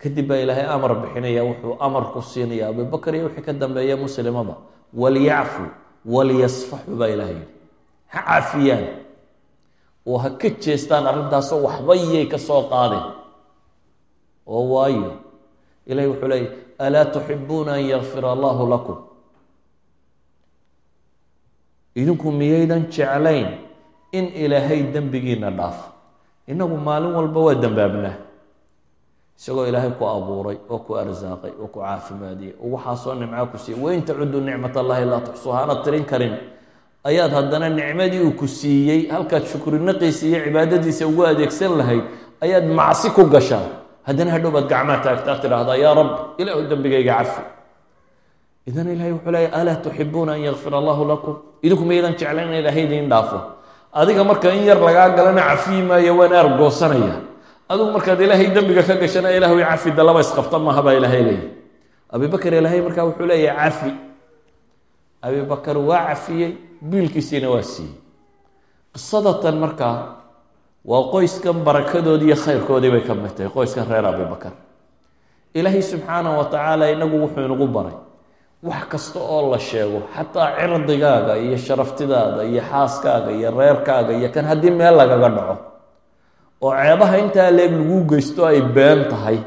Kadib baa ilaahay amar bixinaya wuxuu amar ku siinaya abubakar iyo wixii ka dambeeya muslimada. Walyacfu walyasfaxu baa ilahay yihi ha cafiyaan oo ha ka jeestaan arrintaasoo waxba yay ka soo qaadin oo waayo. Ilahay wuxuu leeyay alaa tuxibuuna an yakfir allahu lakum idinku miyaydan jeclayn in ilaahay dembigiina dhaafo innagu maalin walba waa dembaabnaa isagoo ilaahay ku abuuray oo ku arsaaqay oo ku caafimaadiyey oo waxaasoo nimca ku siiyey. Wain tacudu nicmat allahi laa tuxsuha hana tirin karin. Ayaad haddana nicmadii uu ku siiyey halkaad shukrinaqaysa iyo cibaadadiisa ugu adeegsan lahayd ayaad macsi ku gashaa. Haddana hadhow baad gacmaa taagtaa tidhaahdaa yaa rab ilaahu dembigayga cafi idan ilahay wuxuu leeya alaa tuxibuuna an yakfir allahu lakum? Idinku maydan jeclayn in ilaahay idiin dhaafo. Adiga marka in yar lagaa galana cafiyi maayo waan aargoosanaya adigu markaad ilaahay dembiga ka gashana ilahu cafi dalaba isqabta maaha baa ilaahay leeyahy abibakar ilaahay markaa wuxuu leeyahay cafi abibakar waa cafiyey biilkiisiina waa siiyey. Qisadatan markaa waa qoyskan barakadoodii iyo khayrkoodii bay ka mid tahay qoyskan reer abibakar ilaahay subxaanah wa tacaala inagu wuxuu inagu baray wax kasta oo la sheego xataa cirdigaaga iyo sharaftidaada iyo xaaskaaga iyo reerkaaga iyo kan haddii meel lagaga dhaco oo ceebaha intaa leeg lagu geysto ay been tahay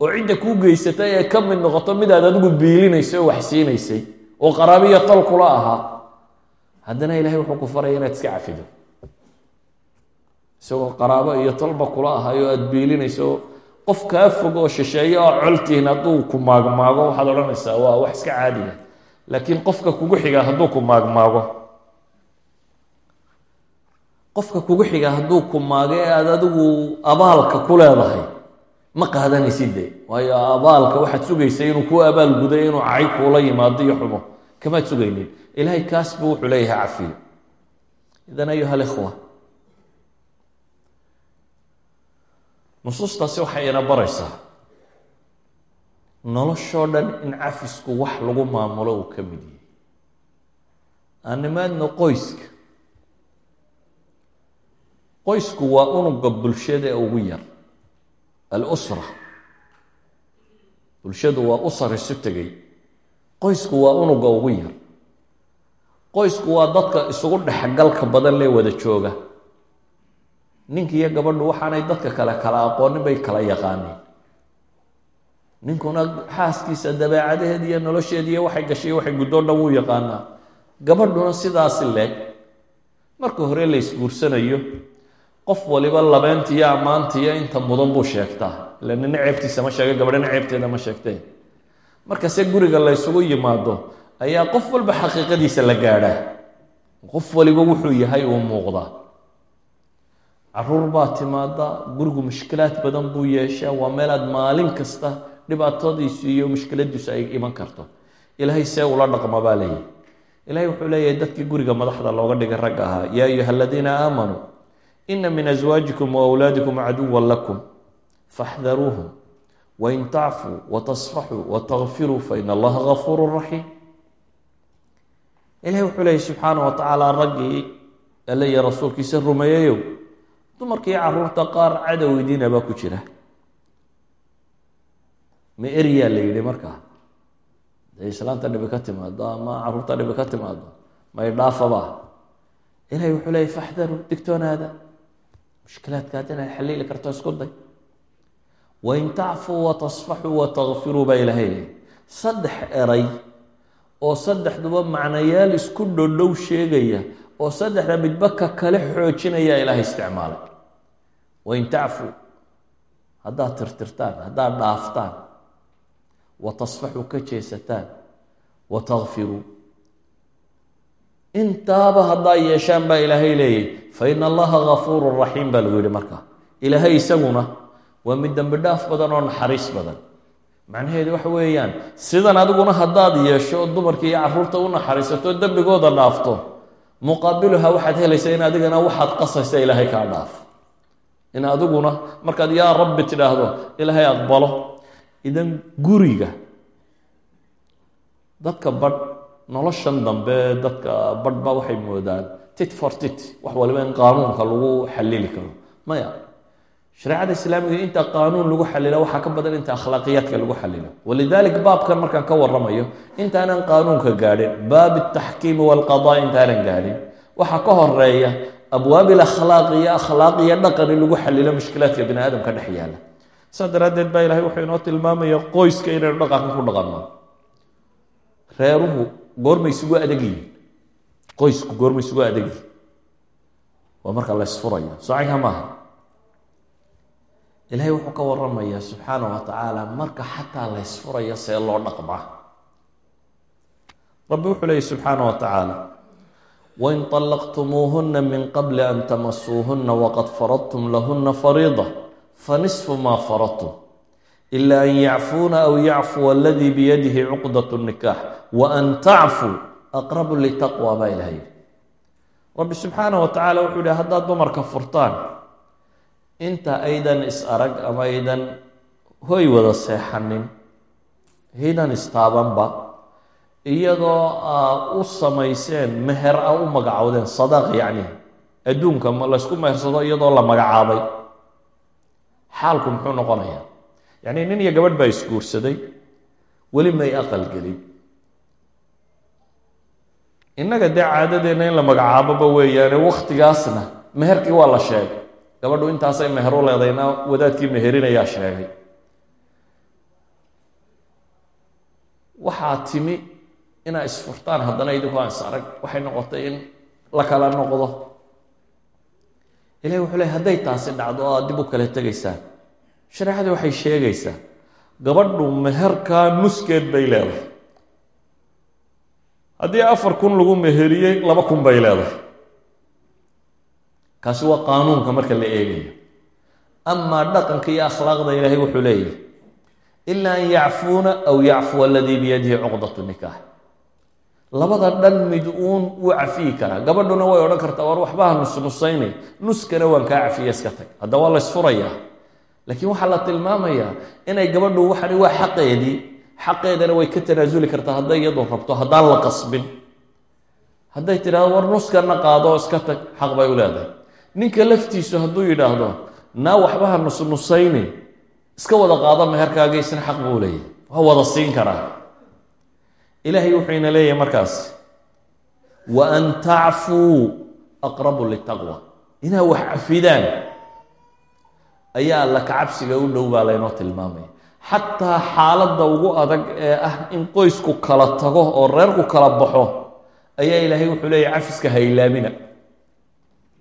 oo cidda kuu geysatay ee ka mid noqoto midaad adigu biilinaysay oo wax siinaysay oo qaraabiya tol kula ahaa haddana ilahay wuxuu ku faraya inaad iska cafido. Isagoo qaraabo iyo tolba kula ahayo aada biilinayso qof kaa fog oo shisheeye oo coltihin hadduu ku maagmaago waxaad odhanaysaa waa wax iska caadiya laakiin qofka kugu xiga hadduu ku maagmaago. Qofka kugu xiga hadduu ku maago ee aada adigu abaalka ku leedahay ma qaadanaysid de waayo abaalka waxaad sugaysay inuu kuu abaal guday inuu cay kuula yimaado iyo xumo. Kamaad sugaynin. Ilahay kaas buu wuxuu leeyahay cafiyo idan ayuha alikhwa nusuustaasi waxay ina baraysaa noloshoo dhan in cafisku wax lagu maamulo uu ka mid yahay. Aanimaadna qoyska qoysku waa unuga bulshada ugu yar alusra. Bulshadu waa usar isu tegay qoysku waa unuga ugu yar. Qoysku waa dadka isugu dhexgalka badan lee wada jooga ninka iyo gabadhu waxaanay dadka kale kala aqoonin bay kala yaqaaniin. Ninkuna xaaskiisa dabeecadaheed iyo nolosheed iyo waxay gashay waxay guddoon dhan wuu yaqaanaa. Gabadhuna sidaasi leeg. Marka hore la isguursanayo qof waliba labeentiyo ammaantiyo inta mudan buu sheegtaa. Ila nina ceebtiisa ma sheega gabadhina ceebteeda ma sheegtee. Markase guriga la ysugu yimaado ayaa qof walba xaqiiqadiisa la gaadhaa. Qof waliba wuxuu yahay uu muuqdaa carruur baa timaada gurigu mushkilaad badan buu yeeshaa waa meelaad maalin kasta dhibaatadiisu iyo mushkiladiisu ay iman karto. Ilaahay see ula dhaqma baa leeyahy ilahay wuxuu leeyahay dadkii guriga madaxda looga dhigay ragga ahaa yaa ayuha aladiina aamanuu ina min aswaajikum waawlaadikum caduwan lakum faxdaruuhum wain tacfuu watasfaxuu watakfiruu faina allaha gafuuru raxiim ilahay wuxuu leeyahy subxaana wa tacaala raggii alle iyo rasuulkiisa rumeeyeyow dumarkii carruurta qaar cadow idiina baa ku jira. Ma eryaa la yidhi markaa dee islaanta dhibi ka timaado ama carruurta dhibi ka timaado may dhaafaba ilahay wuxuu leeyay faxdaruu digtoonaada. Mushkilaadkaad inaad xaliili karto isku day. Wain tacfuu watasfaxuu watakfiruu baa ilahay leeyay saddex eray oo saddexduba macnayaal isku dhodhow sheegaya oo saddexda midba ka kale xoojinaya ilaahay isticmaalay wain tacfuu haddaad tirtirtaan haddaad dhaaftaan wa tasfaxuu ka jeesataan wa takfiruu intaaba haddaa yeeshaan baa ilaahay leeyay fa ina allaha gafuurun raxiim baa lagu yihi markaa ilaahay isaguna waa mid dembi dhaaf badan oo naxariis badan macnaheedu waxa weeyaan sidan adiguna haddaad yeesho dumarkii iyo carruurta u naxariisato dembigooda dhaafto muqaabiluha waxaad helaysaa in adigana waxaad qasaysa ilaahay kaa dhaaf in adiguna markaad yaa rabbi tidhaahdo ilaahay aqbalo idan guriga dadka badh noloshan dambe dadka badhba waxay moodaan tit for tit. Wax waliba in qaanuunka lagu xalili karo. Maya shareecada islaamiga inta qaanuun lagu xalila waxaa ka badan inta akhlaaqiyaadka lagu xalilo walidalik baabkan markaan ka waramayo intaanan qaanuunka gaadhin baab taxkiimi walqadaa intaanan gaadhin waxaa ka horreeya abwaabil akhlaaq iyo dhaqan in lagu xalilo mushkilaadka bini aadamka dhex yaalla saa daraaddeed baa ilahay wuxuu inoo tilmaamaya qoyska inaynu dhaqanka ku dhaqanno. Reeruhu goormay isugu adag yihiin. Qoysku goormay isugu adag yihiin waa marka la ysfurayo socanka maaha ilahay wuxuu ka waramayaa subxaana wa tacaala marka xataa la ysfurayo see loo dhaqmaa. Rabbi wuxuu leeyay subxaana wa tacaala wain طalaqtumuuhuna min qabli an tamasuuhuna waqad faradtum lahuna fariida fanisfu ma faradtum ila an yacfuuna aw yacfuwa aladii biyadihi cuqdat nikaax waan tacfuu aqrabu litaqwa baa ilaha yidhi rabbi subxaana wa tacaala wuxuu yihi haddaad dumarka furtaan inta aydan is arag ama aydan hoy wada seexanin haydan istaabanba iyadoo aa u samayseen meher a u magacowdeen sadaaq yacni adduunka laysku mehersado iyadoo la magacaabay. Xaalku muxuu noqonayaa. Yacni nin iyo gabadh baa isguursaday. Weli may aqal gelin. Innaga dee caadadeenna in la magacaaboba weeyaane wakhtigaasna meherkii waa la sheegay. Gabadhu intaasay meher u leedayna wadaadkii meherinayaa sheegay. Waxaa timi inaa isfurtaan haddana idinkoo aan is arag waxay noqotay in la kala noqdo. Ilahi wuxuu ley hadday taasi dhacdo oo aad dib u kala tegaysaan shareecadii waxay sheegaysaa gabadhu meherkaa nuskeed bay leedahay. Haddii afar kun lagu meheriyey laba kun bay leedahay. Kaasi waa qaanuunka marka la eegayo. Amaa dhaqanka iyo akhlaaqda ilaahay wuxuu leeyahy ila an yacfuuna aw yacfuwa aladii biyadihi cuqdatu nikaax labada dhan mid uun wuu cafiyi karaa gabadhuna way odhan kartaa war waxbaha nusnusaynay nuskana waan kaa cafiya iska tag. Hadda waa la ysfurayaa laakiin waxaa la tilmaamayaa inay gabadhu waxani waa xaqeedii xaqeedana way ka tanaasuli kartaa hadday iyadu rabto haddaan la qasbin. Hadday tidhahdo war nuskana qaado iska tag xaq bay u leedahay. Ninka laftiisu hadduu yidhaahdo naa waxbaha nusnusaynin iska wada qaado meherkaaga isna xaq buu leeyahy waa wada siin karaa ilaahay wuxuu ina leeyahay markaas wa an tacfuu aqrabu litaqwa inaa wax cafidaan ayaa alla kacabsiga u dhow baa laynoo tilmaamaya. Xataa xaaladda ugu adag ee ah in qoysku kala tago oo reerku kala baxo ayaa ilaahay wuxuu leeyahy cafiska ha ilaamina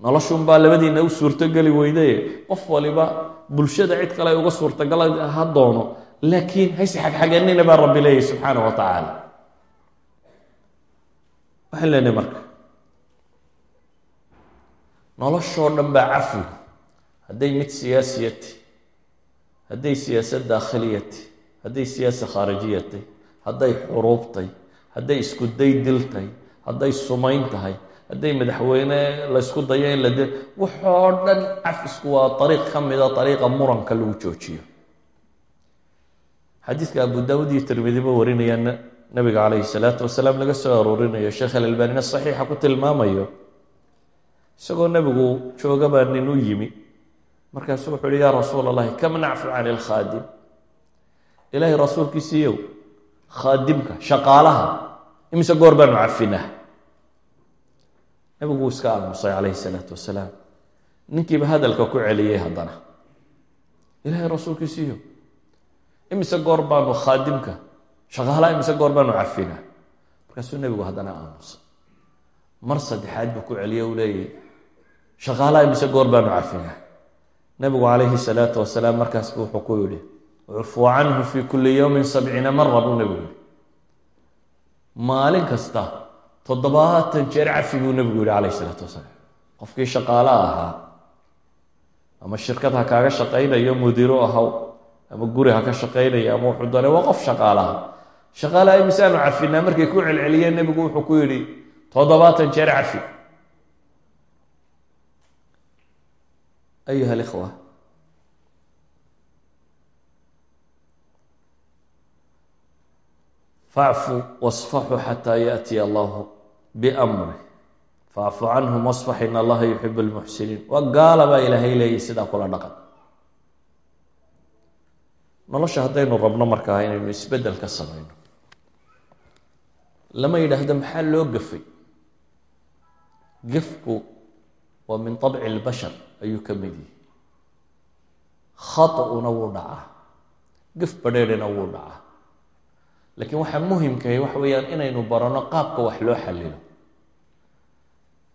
noloshunbaa labadiina u suurtogeli weydaye. Qof waliba bulshada cid kale uga suurtagal ha doono laakiin hayse xagxaganina baa rabbi leeyahy subxaana wa tacaala waxaan leenahay marka? Noloshoo dhan baa cafwi hadday mid siyaasiyati hadday siyaasad daakhiliyati hadday siyaasa khaarijiyatay hadday xuruubtay hadday isku day diltay hadday sumayn tahay hadday madaxweyne laysku dayo in la dil waxoo dhan cafisku waa ariiq ka mida ariiqa muranka lagu joojiyo. Xadiidka abu daawud iyo tirmidiba warinaya nabiga calayhi salaatu wasalaam laga soo aroorinayo sheekh alalbaanina saxiixa ku tilmaamayo isagoo nebigu joogabaa nin u yimi markaasuu wuxuu uhi yaa rasuul allahi kam nacfu cani alkhaadim ilaahay rasuulkiisiiyow khaadimka shaqaalaha imise goor baanu cafinaa. Nebigu wuu iska aamusay calayhi salaatu wasalaam. Ninkiiba hadalka ku celiyey haddana. Ilaahay rasuulkiisiiyo imise goor baanu khaadimka shaqaalaha imise goor baanu cafinaa. Markaasuu nebigu haddana aamusay mar saddexaad buu ku celiye uu leeyahy shaqaalaha imise goor baanu cafinaa. Nebigu calayhi salaatu wasalaam markaasbu wuxuu ku yidhi curfuu canhu fi kulli yowmin sabciina mara buu nebigu yihi maalin kasta toddobaatan jeer cafi buu nebigu yihi calayhi salaatu wasalaam. Qofkii shaqaalaha ahaa ama shirkad ha kaaga shaqaynayo mudiiro ahaw ama guri ha ka shaqaynayo ama wuxuu doonay waa qof shaqaalaha shaqaalaha imisaanu cafinaa? Markay ku celceliyeen nebigu wuxuu ku yidhi toddobaatan jeer cafi. Ayuha alikhwa facfu wasfaxuu xataa yaatiya allahu biamri. Facfu canhum wasfax in allaha yuxib lmuxsiniin waa gaala baa ilaahay leeyahy sidaa kula dhaqan. Nolosha haddaynu rabno markaa inaynu isbeddel ka samayno lama yidhaahdo maxaa loo gafay? Gafku waa min abci اlbashar ayuu ka mid yihi khaطuna wuu dhacaa. Gaf badheerhina wuu dhacaa. Laakiin waxaa muhimkahy ah, waxa weeyaan inaynu barano qaabka wax loo xallilo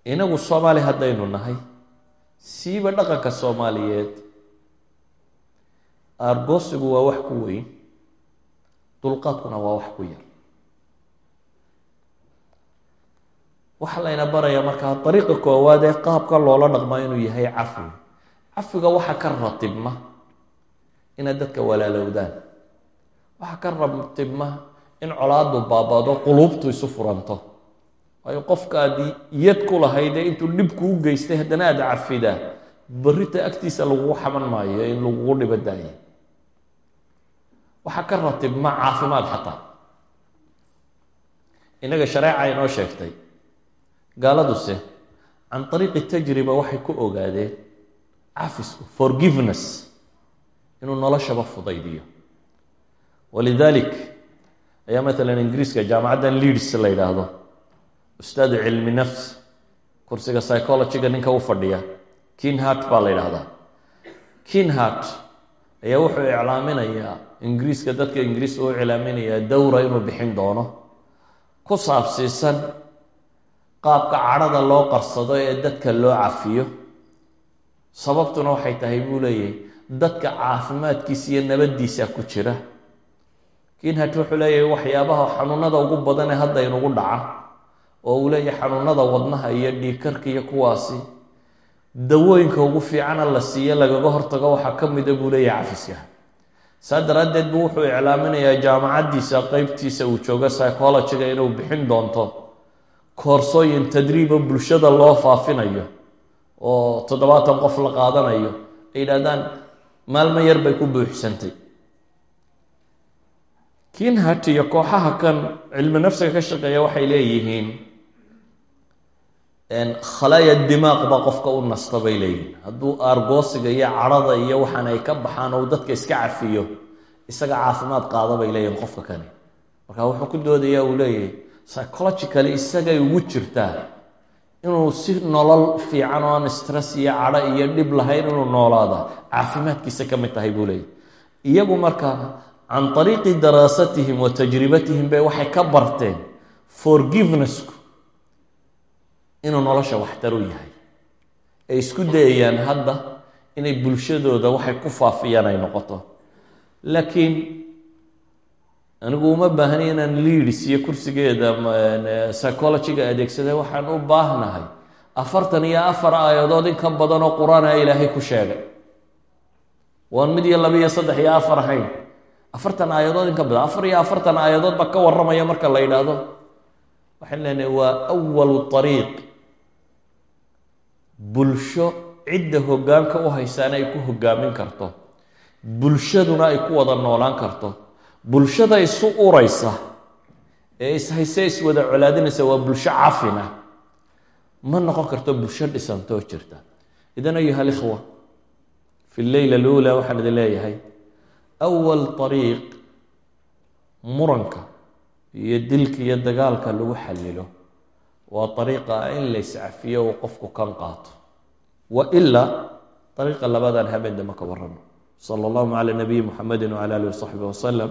inagu soomaali haddaynu nahay siiba dhaqanka soomaaliyeed. Aargoosigu waa wax ku weyn dulqaadkuna waa wax ku yar. Waxaa layna barayaa markaa dariiqa koowaad ee qaabka loola dhaqmaa inuu yahay cafwi cafwiga waxaa ka ratibma inaad dadka walaalowdaan. Waxaa ka ratibma in colaadu baabado quluubtu isu furanto. Waayo qofkaad yad ku lahayd ee intuu dhib kuu geystay haddana aada cafidaa berrita agtiisa lagugu xaman maayo in lagugu dhibo daayo waxaa ka ratibma caafimaad xataa. Innaga shareeca inoo sheegtay gaaladuse can ariiqi tajriba waxay ku ogaadeen cafisku forgiveness inuu noloshaba fudaydiyo. Walidalik ayaa maalan ingiriiska jaamacaddan leads la yidhaahdo ustaadu cilmi nafs kursiga psychologyga ninka u fadhiya kinhart baa la yidhaahdaa. Kinhart ayaa wuxuu iclaaminayaa ingiriiska dadka ingiriis u iclaaminayaa dowra inuu bixin doono ku saabsiisan qaabka cadhada loo qarsado ee dadka loo cafiyo. Sababtuna waxay tahay buu leeyahay dadka caafimaadkiisa iyo nabaddiisa ku jira. Kinhat wuxuu leeyahay waxyaabaha xanuunada ugu badan ee hadda inugu dhaca oo uu leeyahay xanuunada wadnaha iyo dhiigkarka iyo kuwaasi dawooyinka ugu fiicana la siiyo lagaga hortago waxaa ka mida buu leeyahay cafiska saa daraaddeed buu wuxuu iclaaminayaa jaamacaddiisa qeybtiisa uu joogo psychologyga inuu bixin doonto koorsooyin tadriiba bulshada loo faafinayo oo toddobaatan qof la qaadanayo ay yidhahdaan maalmo yar bay ku buuxsantay. Kinhat iyo kooxaha kan cilmi nafsiga ka shaqeeya waxay leeyihiin khalaaya dimaaq baa qofka u nasta bay leeyihiin. Hadduu aargoosiga iyo cadhada iyo waxaan ay ka baxaan ou dadka iska cafiyo isaga caafimaad qaada bay leeyihiin qofka kani. Marka wuxuu ku doodaya uu leeyahay psychologically isagay ugu jirtaa inuu si nolol fiican oo aan stress iyo cadho iyo dhib lahayn inuu noolaada. Caafimaadkiisa ka mid tahay buu leeyahy iyagu markaa can ariiqi daraasatihim wa tajribatihim bay waxay ka barteen forgivenessku. Inuu nolosha waxtar u yahay. Ay isku dayayaan hadda inay bulshadooda waxay ku faafiyaan ay noqoto. Laakiin anigu uma baahni inaan leads iyo kursigeeda psychologyga adeegsada waxaan u baahnahay. Afartan iyo afar aayadood in ka badan oo qur'aan a ilaahay ku sheegay. Waan mid iyo laba iyo saddex iyo afar ahayn. Afartan aayadood in ka badan afar iyo afartan aayadood baa ka warramaya marka la yidhaahdo. Waxaan leenahay waa awalu ariiq bulsho cidda hoggaanka u haysaana ay ku hoggaamin karto. Bulshaduna ay ku wada noolaan karto bulshada isu uraysa ee ishayse iswada colaadinaysa waa bulsho cafina ma noqon karto bulsho dhisantoo jirta. Idan ayuha alikhwa fi leyla alula waxaan idin leeyahay awal ariiq muranka iyo dilka iyo dagaalka lagu xallilo waa ariiqa in la iscafiyo uu qofku kan qaato. Wa ilaa ariiqa labadan habeen dama ka warrano sala allahu cala nabiyi muxamedi wcala alih wasaxbi wasalam